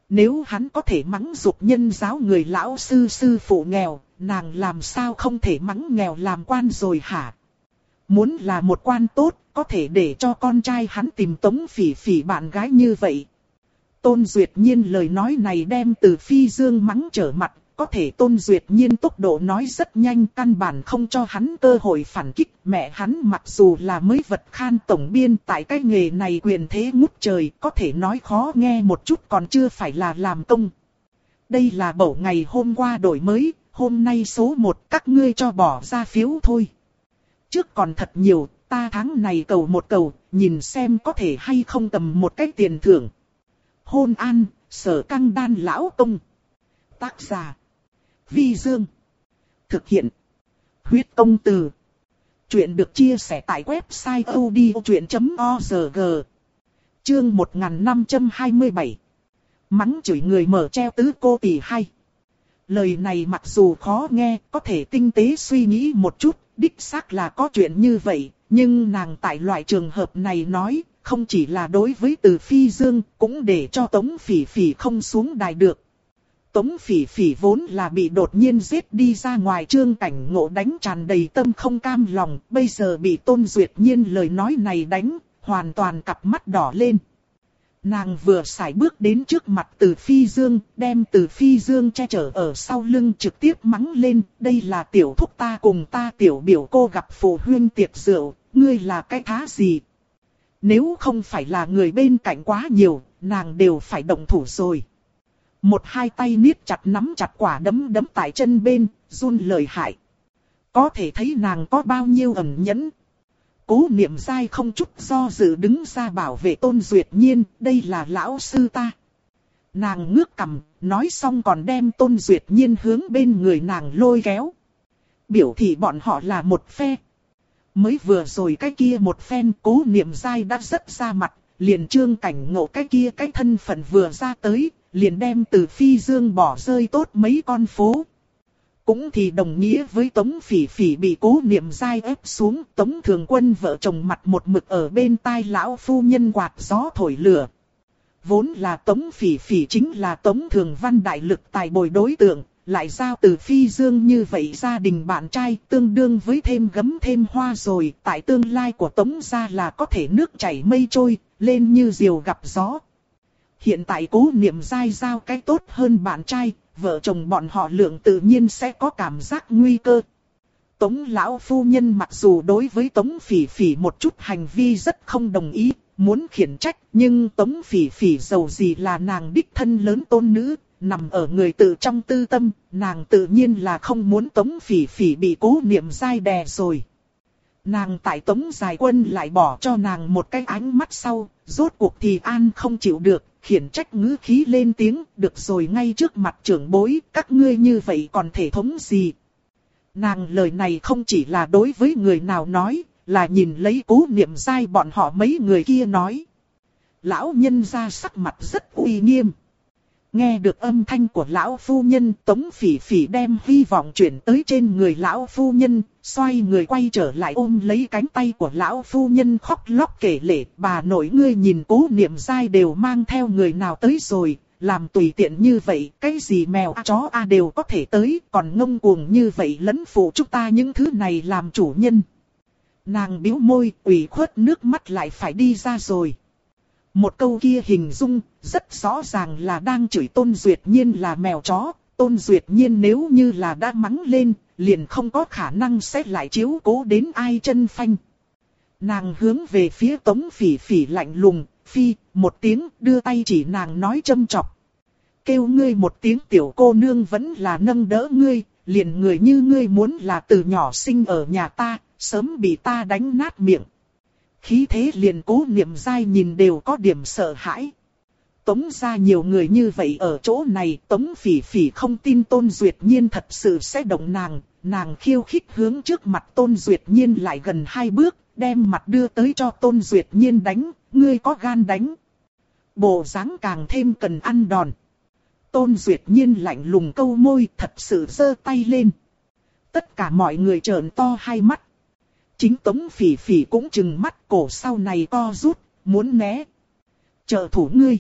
Nếu hắn có thể mắng dục nhân giáo người lão sư sư phụ nghèo, nàng làm sao không thể mắng nghèo làm quan rồi hả? Muốn là một quan tốt, có thể để cho con trai hắn tìm tống phỉ phỉ bạn gái như vậy. Tôn Duyệt Nhiên lời nói này đem từ phi dương mắng trở mặt, có thể tôn duyệt nhiên tốc độ nói rất nhanh căn bản không cho hắn cơ hội phản kích. Mẹ hắn mặc dù là mới vật khan tổng biên tại cái nghề này quyền thế ngút trời có thể nói khó nghe một chút còn chưa phải là làm công. Đây là bầu ngày hôm qua đổi mới, hôm nay số 1 các ngươi cho bỏ ra phiếu thôi. Trước còn thật nhiều, ta tháng này cầu một cầu, nhìn xem có thể hay không cầm một cái tiền thưởng. Hôn an, sở căng đan lão công. Tác giả Vi Dương. Thực hiện. Huyết công từ. Chuyện được chia sẻ tại website odchuyện.org. Chương 1527. Mắng chửi người mở treo tứ cô tỷ hay. Lời này mặc dù khó nghe, có thể tinh tế suy nghĩ một chút, đích xác là có chuyện như vậy, nhưng nàng tại loại trường hợp này nói, không chỉ là đối với từ phi dương, cũng để cho tống phỉ phỉ không xuống đài được. Tống phỉ phỉ vốn là bị đột nhiên giết đi ra ngoài trương cảnh ngộ đánh tràn đầy tâm không cam lòng, bây giờ bị tôn duyệt nhiên lời nói này đánh, hoàn toàn cặp mắt đỏ lên. Nàng vừa xài bước đến trước mặt từ phi dương, đem từ phi dương che chở ở sau lưng trực tiếp mắng lên, đây là tiểu thúc ta cùng ta tiểu biểu cô gặp phụ huyên tiệc rượu, ngươi là cái thá gì? Nếu không phải là người bên cạnh quá nhiều, nàng đều phải động thủ rồi. Một hai tay niết chặt nắm chặt quả đấm đấm tại chân bên, run lời hại. Có thể thấy nàng có bao nhiêu ẩn nhẫn. Cố niệm dai không chút do dự đứng ra bảo vệ tôn duyệt nhiên, đây là lão sư ta. Nàng ngước cầm, nói xong còn đem tôn duyệt nhiên hướng bên người nàng lôi kéo. Biểu thị bọn họ là một phe. Mới vừa rồi cái kia một phen cố niệm dai đã rất ra mặt, liền trương cảnh ngộ cái kia cái thân phận vừa ra tới, liền đem từ phi dương bỏ rơi tốt mấy con phố. Cũng thì đồng nghĩa với Tống Phỉ Phỉ bị cố niệm dai ép xuống, Tống Thường Quân vợ chồng mặt một mực ở bên tai lão phu nhân quạt gió thổi lửa. Vốn là Tống Phỉ Phỉ chính là Tống Thường Văn đại lực tài bồi đối tượng, lại giao từ phi dương như vậy gia đình bạn trai tương đương với thêm gấm thêm hoa rồi, tại tương lai của Tống gia là có thể nước chảy mây trôi, lên như diều gặp gió. Hiện tại cố niệm dai giao cái tốt hơn bạn trai, vợ chồng bọn họ lượng tự nhiên sẽ có cảm giác nguy cơ. Tống lão phu nhân mặc dù đối với Tống phỉ phỉ một chút hành vi rất không đồng ý, muốn khiển trách, nhưng Tống phỉ phỉ giàu gì là nàng đích thân lớn tôn nữ, nằm ở người tự trong tư tâm, nàng tự nhiên là không muốn Tống phỉ phỉ bị cố niệm dai đè rồi. Nàng tại Tống dài quân lại bỏ cho nàng một cái ánh mắt sau, rốt cuộc thì an không chịu được, khiển trách ngữ khí lên tiếng, được rồi ngay trước mặt trưởng bối, các ngươi như vậy còn thể thống gì. Nàng lời này không chỉ là đối với người nào nói, là nhìn lấy cố niệm dai bọn họ mấy người kia nói. Lão nhân ra sắc mặt rất uy nghiêm. Nghe được âm thanh của lão phu nhân, tống phỉ phỉ đem hy vọng chuyển tới trên người lão phu nhân, xoay người quay trở lại ôm lấy cánh tay của lão phu nhân khóc lóc kể lể, bà nội ngươi nhìn cố niệm dai đều mang theo người nào tới rồi, làm tùy tiện như vậy, cái gì mèo a chó a đều có thể tới, còn ngông cuồng như vậy lẫn phụ chúng ta những thứ này làm chủ nhân. Nàng biếu môi, ủy khuất nước mắt lại phải đi ra rồi. Một câu kia hình dung, rất rõ ràng là đang chửi Tôn Duyệt Nhiên là mèo chó. Tôn Duyệt Nhiên nếu như là đã mắng lên, liền không có khả năng sẽ lại chiếu cố đến ai chân phanh. Nàng hướng về phía Tống Phỉ Phỉ lạnh lùng, phi, một tiếng đưa tay chỉ nàng nói châm chọc. Kêu ngươi một tiếng tiểu cô nương vẫn là nâng đỡ ngươi, liền người như ngươi muốn là từ nhỏ sinh ở nhà ta, sớm bị ta đánh nát miệng khí thế liền cố niệm dai nhìn đều có điểm sợ hãi. Tống ra nhiều người như vậy ở chỗ này, Tống phỉ phỉ không tin Tôn Duyệt Nhiên thật sự sẽ động nàng, nàng khiêu khích hướng trước mặt Tôn Duyệt Nhiên lại gần hai bước, đem mặt đưa tới cho Tôn Duyệt Nhiên đánh, ngươi có gan đánh. Bộ dáng càng thêm cần ăn đòn. Tôn Duyệt Nhiên lạnh lùng câu môi thật sự giơ tay lên. Tất cả mọi người trợn to hai mắt. Chính tống phỉ phỉ cũng chừng mắt cổ sau này co rút, muốn né. Trợ thủ ngươi.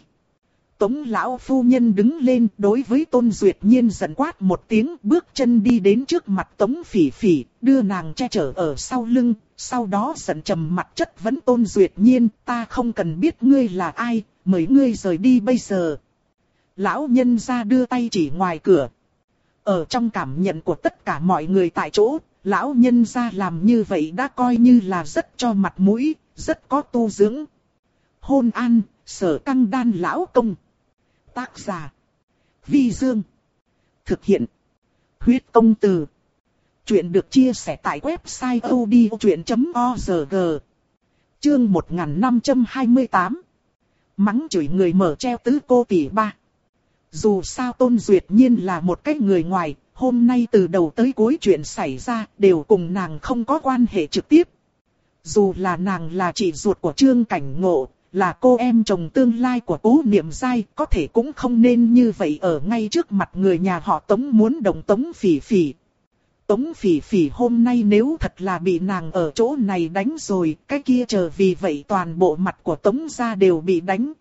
Tống lão phu nhân đứng lên đối với tôn duyệt nhiên giận quát một tiếng bước chân đi đến trước mặt tống phỉ phỉ, đưa nàng che chở ở sau lưng, sau đó giận trầm mặt chất vấn tôn duyệt nhiên, ta không cần biết ngươi là ai, mời ngươi rời đi bây giờ. Lão nhân ra đưa tay chỉ ngoài cửa. Ở trong cảm nhận của tất cả mọi người tại chỗ, lão nhân gia làm như vậy đã coi như là rất cho mặt mũi, rất có tu dưỡng. Hôn an, sở căng đan lão công. Tác giả. Vi Dương. Thực hiện. Huyết công từ. Chuyện được chia sẻ tại website odchuyện.org. Chương 1528. Mắng chửi người mở treo tứ cô tỷ ba. Dù sao Tôn Duyệt Nhiên là một cái người ngoài, hôm nay từ đầu tới cuối chuyện xảy ra đều cùng nàng không có quan hệ trực tiếp. Dù là nàng là chị ruột của Trương Cảnh Ngộ, là cô em chồng tương lai của cố niệm giai, có thể cũng không nên như vậy ở ngay trước mặt người nhà họ Tống muốn đồng Tống Phỉ Phỉ. Tống Phỉ Phỉ hôm nay nếu thật là bị nàng ở chỗ này đánh rồi, cái kia chờ vì vậy toàn bộ mặt của Tống gia đều bị đánh.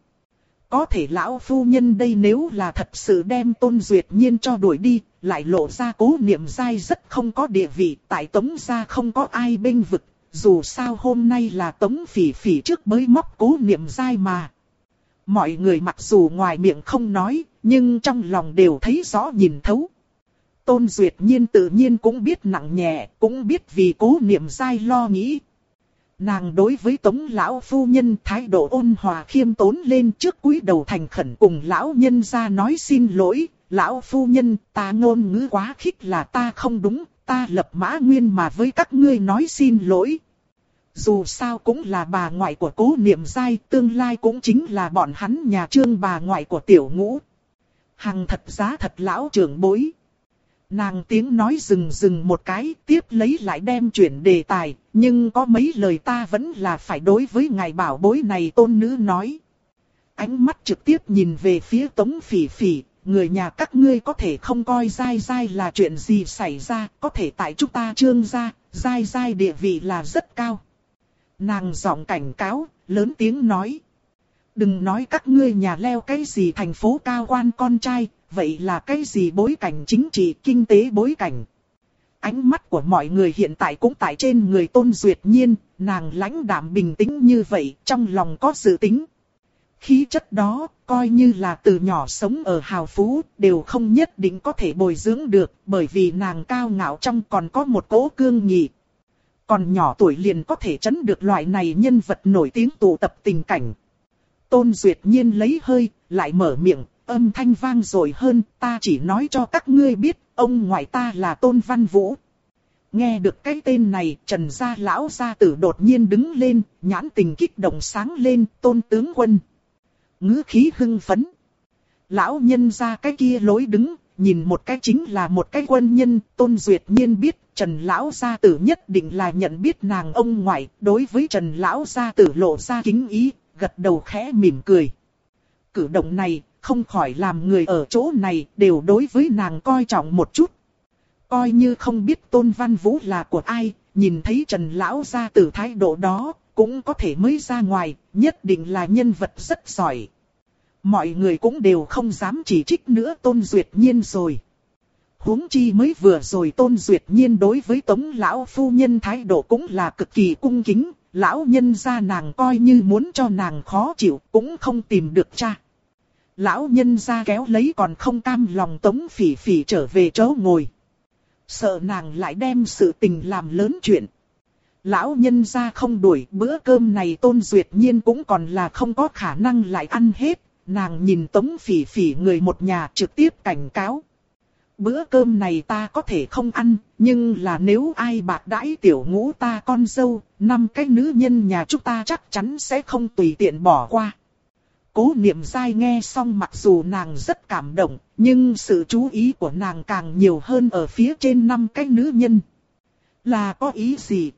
Có thể lão phu nhân đây nếu là thật sự đem tôn duyệt nhiên cho đuổi đi, lại lộ ra cố niệm dai rất không có địa vị, tại tống gia không có ai bênh vực, dù sao hôm nay là tống phỉ phỉ trước mới móc cố niệm dai mà. Mọi người mặc dù ngoài miệng không nói, nhưng trong lòng đều thấy rõ nhìn thấu. Tôn Duyệt Nhiên tự nhiên cũng biết nặng nhẹ, cũng biết vì cố niệm dai lo nghĩ. Nàng đối với tống lão phu nhân thái độ ôn hòa khiêm tốn lên trước cúi đầu thành khẩn cùng lão nhân ra nói xin lỗi. Lão phu nhân ta ngôn ngữ quá khích là ta không đúng, ta lập mã nguyên mà với các ngươi nói xin lỗi. Dù sao cũng là bà ngoại của cố niệm giai, tương lai cũng chính là bọn hắn nhà trương bà ngoại của tiểu ngũ. Hằng thật giá thật lão trưởng bối. Nàng tiếng nói dừng dừng một cái, tiếp lấy lại đem chuyển đề tài, nhưng có mấy lời ta vẫn là phải đối với ngài bảo bối này tôn nữ nói. Ánh mắt trực tiếp nhìn về phía tống phỉ phỉ, người nhà các ngươi có thể không coi dai dai là chuyện gì xảy ra, có thể tại chúng ta trương gia, dai dai địa vị là rất cao. Nàng giọng cảnh cáo, lớn tiếng nói. Đừng nói các ngươi nhà leo cái gì thành phố cao quan con trai, vậy là cái gì bối cảnh chính trị kinh tế bối cảnh. Ánh mắt của mọi người hiện tại cũng tại trên người tôn duyệt nhiên, nàng lãnh đạm bình tĩnh như vậy, trong lòng có sự tính. Khí chất đó, coi như là từ nhỏ sống ở hào phú, đều không nhất định có thể bồi dưỡng được, bởi vì nàng cao ngạo trong còn có một cố cương nghị. Còn nhỏ tuổi liền có thể chấn được loại này nhân vật nổi tiếng tụ tập tình cảnh. Tôn Duyệt Nhiên lấy hơi, lại mở miệng, âm thanh vang rồi hơn, ta chỉ nói cho các ngươi biết, ông ngoại ta là Tôn Văn Vũ. Nghe được cái tên này, Trần Gia Lão Gia Tử đột nhiên đứng lên, nhãn tình kích động sáng lên, Tôn Tướng Quân. ngữ khí hưng phấn. Lão nhân ra cái kia lối đứng, nhìn một cái chính là một cái quân nhân, Tôn Duyệt Nhiên biết, Trần Lão Gia Tử nhất định là nhận biết nàng ông ngoại, đối với Trần Lão Gia Tử lộ ra kính ý, gật đầu khẽ mỉm cười. Cử động này, không khỏi làm người ở chỗ này đều đối với nàng coi trọng một chút. Coi như không biết Tôn Văn Vũ là của ai, nhìn thấy Trần Lão Gia từ thái độ đó, cũng có thể mới ra ngoài, nhất định là nhân vật rất giỏi. Mọi người cũng đều không dám chỉ trích nữa Tôn Duyệt Nhiên rồi. huống chi mới vừa rồi Tôn Duyệt Nhiên đối với Tống Lão Phu Nhân thái độ cũng là cực kỳ cung kính, lão nhân gia nàng coi như muốn cho nàng khó chịu cũng không tìm được cha. Lão nhân gia kéo lấy còn không cam lòng tống phỉ phỉ trở về chỗ ngồi. Sợ nàng lại đem sự tình làm lớn chuyện. Lão nhân gia không đuổi bữa cơm này tôn duyệt nhiên cũng còn là không có khả năng lại ăn hết. Nàng nhìn tống phỉ phỉ người một nhà trực tiếp cảnh cáo. Bữa cơm này ta có thể không ăn, nhưng là nếu ai bạc đãi tiểu ngũ ta con dâu, năm cái nữ nhân nhà chúng ta chắc chắn sẽ không tùy tiện bỏ qua. Cố niệm dai nghe xong mặc dù nàng rất cảm động, nhưng sự chú ý của nàng càng nhiều hơn ở phía trên năm cái nữ nhân. Là có ý gì?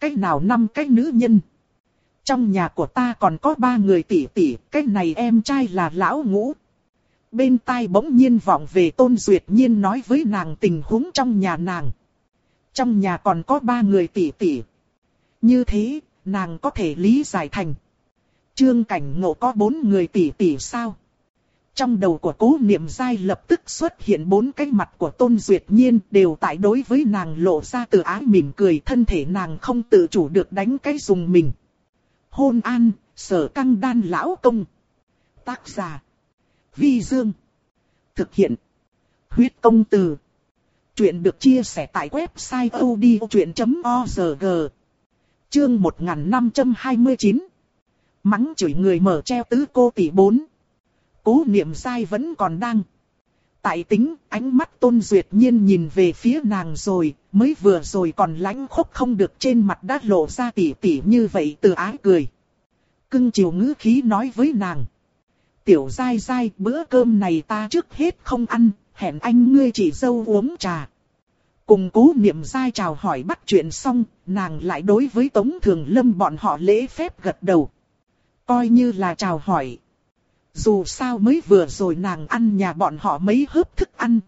Cách nào năm cái nữ nhân? Trong nhà của ta còn có ba người tỷ tỷ, cái này em trai là lão ngũ, bên tai bỗng nhiên vọng về Tôn Duyệt Nhiên nói với nàng tình huống trong nhà nàng. Trong nhà còn có ba người tỷ tỷ. Như thế, nàng có thể lý giải thành. Trương cảnh ngộ có bốn người tỷ tỷ sao? Trong đầu của cố niệm dai lập tức xuất hiện bốn cái mặt của Tôn Duyệt Nhiên đều tại đối với nàng lộ ra từ ái mỉm cười thân thể nàng không tự chủ được đánh cái dùng mình. Hôn an, sở căng đan lão công. Tác giả Vi Dương. Thực hiện. Huyết công từ. Chuyện được chia sẻ tại website odchuyện.org. Chương 1529. Mắng chửi người mở treo tứ cô tỷ bốn. Cố niệm sai vẫn còn đang. Tại tính, ánh mắt tôn duyệt nhiên nhìn về phía nàng rồi, mới vừa rồi còn lãnh khốc không được trên mặt đã lộ ra tỉ tỉ như vậy từ ái cười. Cưng chiều ngữ khí nói với nàng. Tiểu dai dai bữa cơm này ta trước hết không ăn, hẹn anh ngươi chỉ dâu uống trà. Cùng cố niệm dai chào hỏi bắt chuyện xong, nàng lại đối với Tống Thường Lâm bọn họ lễ phép gật đầu. Coi như là chào hỏi. Dù sao mới vừa rồi nàng ăn nhà bọn họ mấy hớp thức ăn.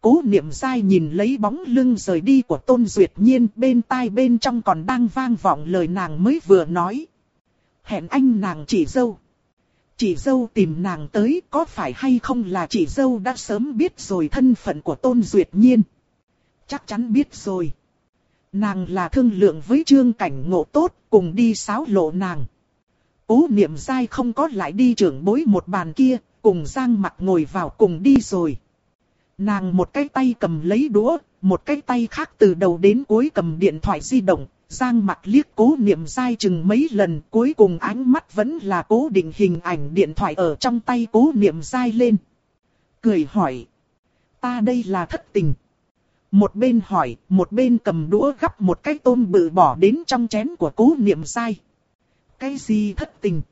Cố niệm dai nhìn lấy bóng lưng rời đi của Tôn Duyệt Nhiên, bên tai bên trong còn đang vang vọng lời nàng mới vừa nói. Hẹn anh nàng chỉ dâu. Chị dâu tìm nàng tới có phải hay không là chị dâu đã sớm biết rồi thân phận của Tôn Duyệt Nhiên. Chắc chắn biết rồi. Nàng là thương lượng với trương cảnh ngộ tốt, cùng đi sáo lộ nàng. Cố niệm dai không có lại đi trưởng bối một bàn kia, cùng Giang mặt ngồi vào cùng đi rồi. Nàng một cái tay cầm lấy đũa, một cái tay khác từ đầu đến cuối cầm điện thoại di động, Giang mặt liếc cố niệm dai chừng mấy lần cuối cùng ánh mắt vẫn là cố định hình ảnh điện thoại ở trong tay cố niệm dai lên. Cười hỏi. Ta đây là thất tình. Một bên hỏi, một bên cầm đũa gắp một cái tôm bự bỏ đến trong chén của cố niệm dai. Cái gì thất tình?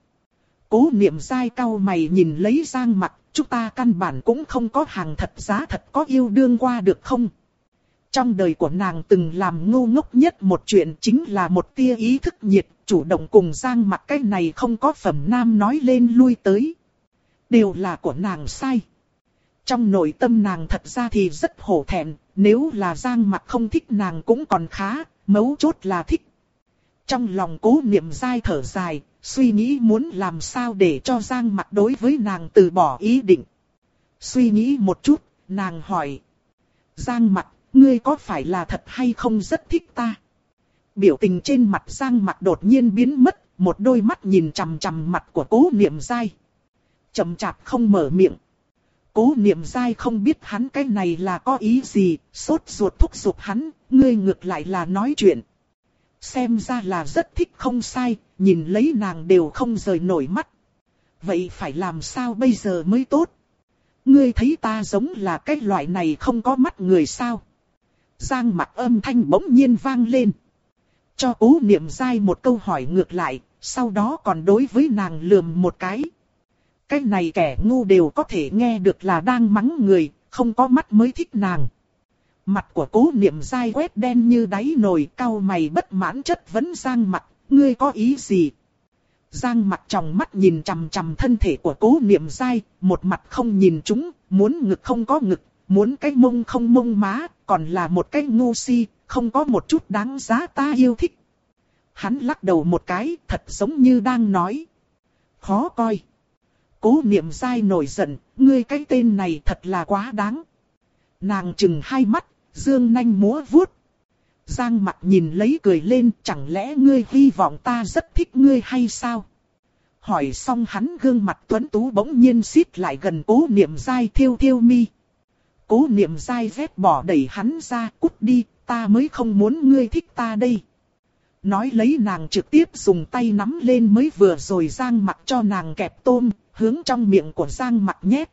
Cố niệm dai cao mày nhìn lấy giang mặt, chúng ta căn bản cũng không có hàng thật giá thật có yêu đương qua được không? Trong đời của nàng từng làm ngu ngốc nhất một chuyện chính là một tia ý thức nhiệt, chủ động cùng giang mặt cái này không có phẩm nam nói lên lui tới. Đều là của nàng sai. Trong nội tâm nàng thật ra thì rất hổ thẹn, nếu là giang mặt không thích nàng cũng còn khá, mấu chốt là thích. Trong lòng cố niệm dai thở dài, suy nghĩ muốn làm sao để cho giang mặt đối với nàng từ bỏ ý định. Suy nghĩ một chút, nàng hỏi. Giang mặt, ngươi có phải là thật hay không rất thích ta? Biểu tình trên mặt Giang mặt đột nhiên biến mất, một đôi mắt nhìn chằm chằm mặt của cố niệm dai. chậm chạp không mở miệng. Cố niệm dai không biết hắn cái này là có ý gì, sốt ruột thúc giục hắn, ngươi ngược lại là nói chuyện. Xem ra là rất thích không sai, nhìn lấy nàng đều không rời nổi mắt. Vậy phải làm sao bây giờ mới tốt? Ngươi thấy ta giống là cái loại này không có mắt người sao? Giang mặt âm thanh bỗng nhiên vang lên. Cho cố niệm dai một câu hỏi ngược lại, sau đó còn đối với nàng lườm một cái. Cái này kẻ ngu đều có thể nghe được là đang mắng người, không có mắt mới thích nàng. Mặt của cố niệm dai quét đen như đáy nồi cao mày bất mãn chất vấn Giang mặt, ngươi có ý gì? Giang mặt trong mắt nhìn chằm chằm thân thể của cố niệm dai, một mặt không nhìn chúng, muốn ngực không có ngực, muốn cái mông không mông má, còn là một cái ngu si, không có một chút đáng giá ta yêu thích. Hắn lắc đầu một cái, thật giống như đang nói. Khó coi. Cố niệm dai nổi giận, ngươi cái tên này thật là quá đáng. Nàng chừng hai mắt, dương nanh múa vuốt. Giang mặt nhìn lấy cười lên, chẳng lẽ ngươi hy vọng ta rất thích ngươi hay sao? Hỏi xong hắn gương mặt tuấn tú bỗng nhiên xít lại gần cố niệm dai thiêu thiêu mi. Cố niệm dai vét bỏ đẩy hắn ra, cút đi, ta mới không muốn ngươi thích ta đây. Nói lấy nàng trực tiếp dùng tay nắm lên mới vừa rồi giang mặt cho nàng kẹp tôm, hướng trong miệng của giang mặt nhét.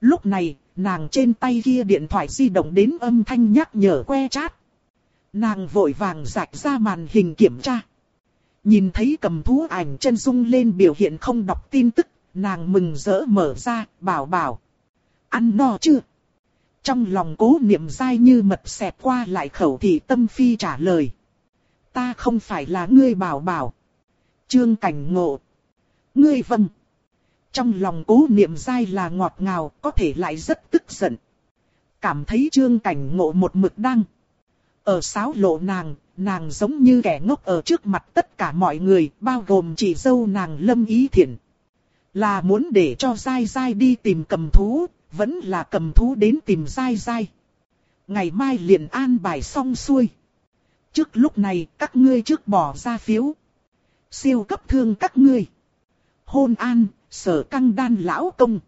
Lúc này, nàng trên tay kia điện thoại di động đến âm thanh nhắc nhở que chat. Nàng vội vàng rạch ra màn hình kiểm tra. Nhìn thấy cầm thú ảnh chân dung lên biểu hiện không đọc tin tức, nàng mừng rỡ mở ra, bảo bảo. Ăn no chưa? Trong lòng cố niệm dai như mật xẹt qua lại khẩu thị tâm phi trả lời. Ta không phải là ngươi bảo bảo. Trương cảnh ngộ. Ngươi vâng. Trong lòng cố niệm dai là ngọt ngào, có thể lại rất tức giận. Cảm thấy trương cảnh ngộ một mực đăng. Ở sáo lộ nàng, nàng giống như kẻ ngốc ở trước mặt tất cả mọi người, bao gồm chỉ dâu nàng lâm ý thiện. Là muốn để cho dai dai đi tìm cầm thú, vẫn là cầm thú đến tìm dai dai. Ngày mai liền an bài xong xuôi. Trước lúc này các ngươi trước bỏ ra phiếu. Siêu cấp thương các ngươi. Hôn an, sở căng đan lão công.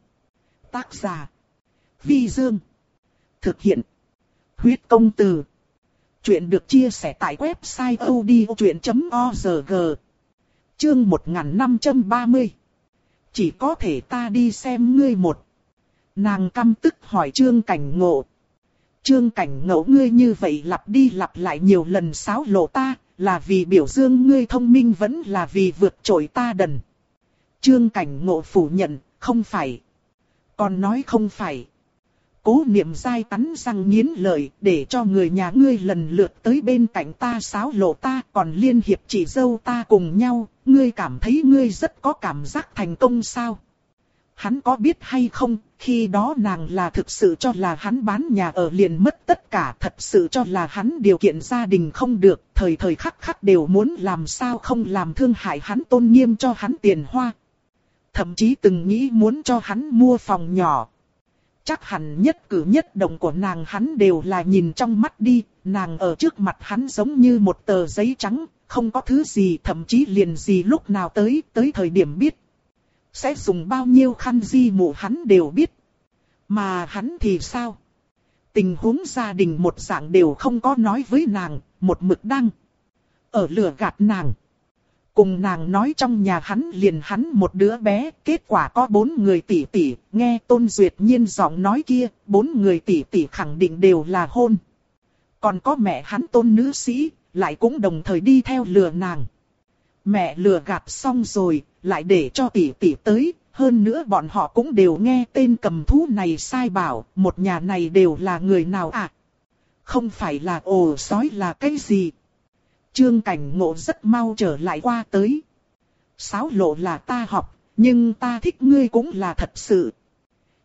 Tác giả. Vi Dương. Thực hiện. Huyết công từ. Chuyện được chia sẻ tại website odchuyện.org. Chương 1530. Chỉ có thể ta đi xem ngươi một. Nàng căm tức hỏi Trương Cảnh Ngộ. Trương Cảnh Ngộ ngươi như vậy lặp đi lặp lại nhiều lần sáo lộ ta, là vì biểu dương ngươi thông minh vẫn là vì vượt trội ta đần. Trương Cảnh Ngộ phủ nhận, không phải. Còn nói không phải. Cố niệm dai cắn răng nghiến lợi để cho người nhà ngươi lần lượt tới bên cạnh ta sáo lộ ta còn liên hiệp chị dâu ta cùng nhau, ngươi cảm thấy ngươi rất có cảm giác thành công sao? Hắn có biết hay không, khi đó nàng là thực sự cho là hắn bán nhà ở liền mất tất cả, thật sự cho là hắn điều kiện gia đình không được, thời thời khắc khắc đều muốn làm sao không làm thương hại hắn tôn nghiêm cho hắn tiền hoa. Thậm chí từng nghĩ muốn cho hắn mua phòng nhỏ. Chắc hẳn nhất cử nhất động của nàng hắn đều là nhìn trong mắt đi, nàng ở trước mặt hắn giống như một tờ giấy trắng, không có thứ gì thậm chí liền gì lúc nào tới, tới thời điểm biết sẽ dùng bao nhiêu khăn di mụ hắn đều biết. Mà hắn thì sao? Tình huống gia đình một dạng đều không có nói với nàng, một mực đăng. Ở lửa gạt nàng. Cùng nàng nói trong nhà hắn liền hắn một đứa bé, kết quả có bốn người tỷ tỷ, nghe Tôn Duyệt Nhiên giọng nói kia, bốn người tỷ tỷ khẳng định đều là hôn. Còn có mẹ hắn tôn nữ sĩ, lại cũng đồng thời đi theo lừa nàng. Mẹ lừa gạt xong rồi, lại để cho tỷ tỷ tới, hơn nữa bọn họ cũng đều nghe tên cầm thú này sai bảo, một nhà này đều là người nào à? Không phải là ồ sói là cái gì? Trương cảnh ngộ rất mau trở lại qua tới. Sáo lộ là ta học, nhưng ta thích ngươi cũng là thật sự.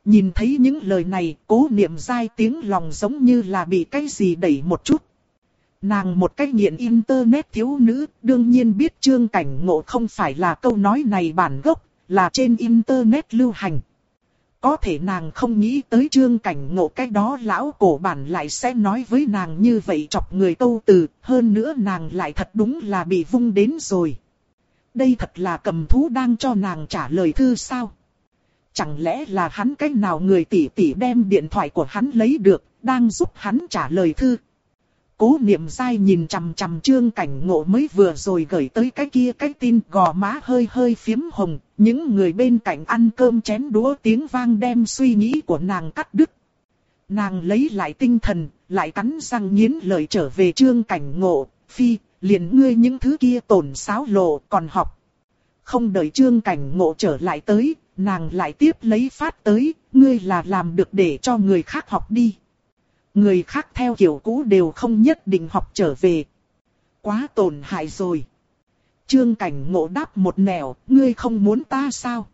Nhìn thấy những lời này, cố niệm dai tiếng lòng giống như là bị cái gì đẩy một chút. Nàng một cách nghiện internet thiếu nữ, đương nhiên biết trương cảnh ngộ không phải là câu nói này bản gốc, là trên internet lưu hành. Có thể nàng không nghĩ tới trương cảnh ngộ cái đó lão cổ bản lại sẽ nói với nàng như vậy chọc người câu từ, hơn nữa nàng lại thật đúng là bị vung đến rồi. Đây thật là cầm thú đang cho nàng trả lời thư sao? Chẳng lẽ là hắn cái nào người tỷ tỷ đem điện thoại của hắn lấy được, đang giúp hắn trả lời thư? Cố niệm dai nhìn chằm chằm trương cảnh ngộ mới vừa rồi gửi tới cái kia cái tin gò má hơi hơi phiếm hồng, những người bên cạnh ăn cơm chén đũa tiếng vang đem suy nghĩ của nàng cắt đứt. Nàng lấy lại tinh thần, lại cắn răng nghiến lời trở về trương cảnh ngộ, phi, liền ngươi những thứ kia tổn sáo lộ còn học. Không đợi trương cảnh ngộ trở lại tới, nàng lại tiếp lấy phát tới, ngươi là làm được để cho người khác học đi. Người khác theo kiểu cũ đều không nhất định học trở về. Quá tổn hại rồi. Trương cảnh ngộ đáp một nẻo, ngươi không muốn ta sao?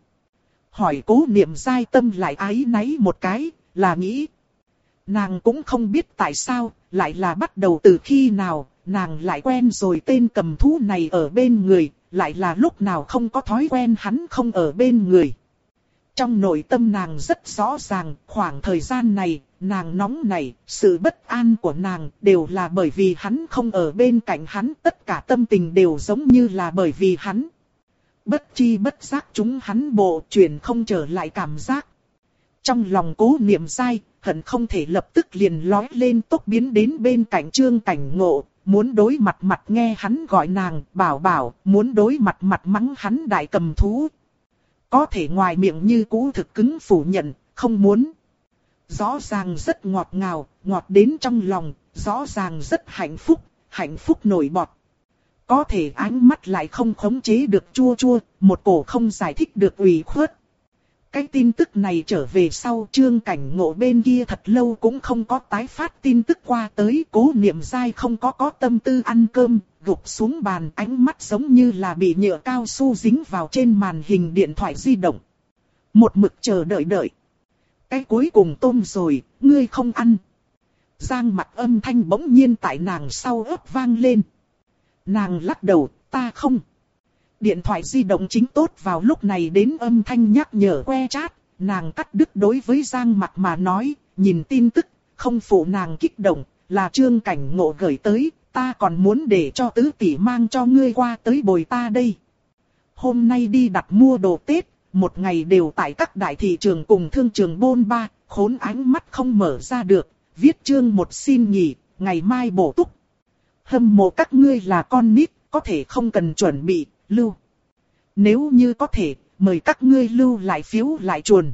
Hỏi cố niệm dai tâm lại ái náy một cái, là nghĩ. Nàng cũng không biết tại sao, lại là bắt đầu từ khi nào, nàng lại quen rồi tên cầm thú này ở bên người, lại là lúc nào không có thói quen hắn không ở bên người. Trong nội tâm nàng rất rõ ràng, khoảng thời gian này, nàng nóng này, sự bất an của nàng đều là bởi vì hắn không ở bên cạnh hắn, tất cả tâm tình đều giống như là bởi vì hắn. Bất chi bất giác chúng hắn bộ chuyển không trở lại cảm giác. Trong lòng cố niệm sai, hận không thể lập tức liền lói lên tốc biến đến bên cạnh trương cảnh ngộ, muốn đối mặt mặt nghe hắn gọi nàng, bảo bảo, muốn đối mặt mặt mắng hắn đại cầm thú. Có thể ngoài miệng như cũ thực cứng phủ nhận, không muốn rõ ràng rất ngọt ngào, ngọt đến trong lòng, rõ ràng rất hạnh phúc, hạnh phúc nổi bọt. Có thể ánh mắt lại không khống chế được chua chua, một cổ không giải thích được ủy khuất. Cái tin tức này trở về sau trương cảnh ngộ bên kia thật lâu cũng không có tái phát tin tức qua tới cố niệm dai không có có tâm tư ăn cơm, gục xuống bàn ánh mắt giống như là bị nhựa cao su dính vào trên màn hình điện thoại di động. Một mực chờ đợi đợi. Cái cuối cùng tôm rồi, ngươi không ăn. Giang mặt âm thanh bỗng nhiên tại nàng sau ớt vang lên. Nàng lắc đầu, ta không. Điện thoại di động chính tốt vào lúc này đến âm thanh nhắc nhở que chat, nàng cắt đứt đối với Giang mặt mà nói, nhìn tin tức, không phụ nàng kích động, là trương cảnh ngộ gửi tới, ta còn muốn để cho tứ tỷ mang cho ngươi qua tới bồi ta đây. Hôm nay đi đặt mua đồ Tết, một ngày đều tại các đại thị trường cùng thương trường bôn ba, khốn ánh mắt không mở ra được, viết chương một xin nghỉ, ngày mai bổ túc. Hâm mộ các ngươi là con nít, có thể không cần chuẩn bị, lưu. Nếu như có thể, mời các ngươi lưu lại phiếu lại chuồn.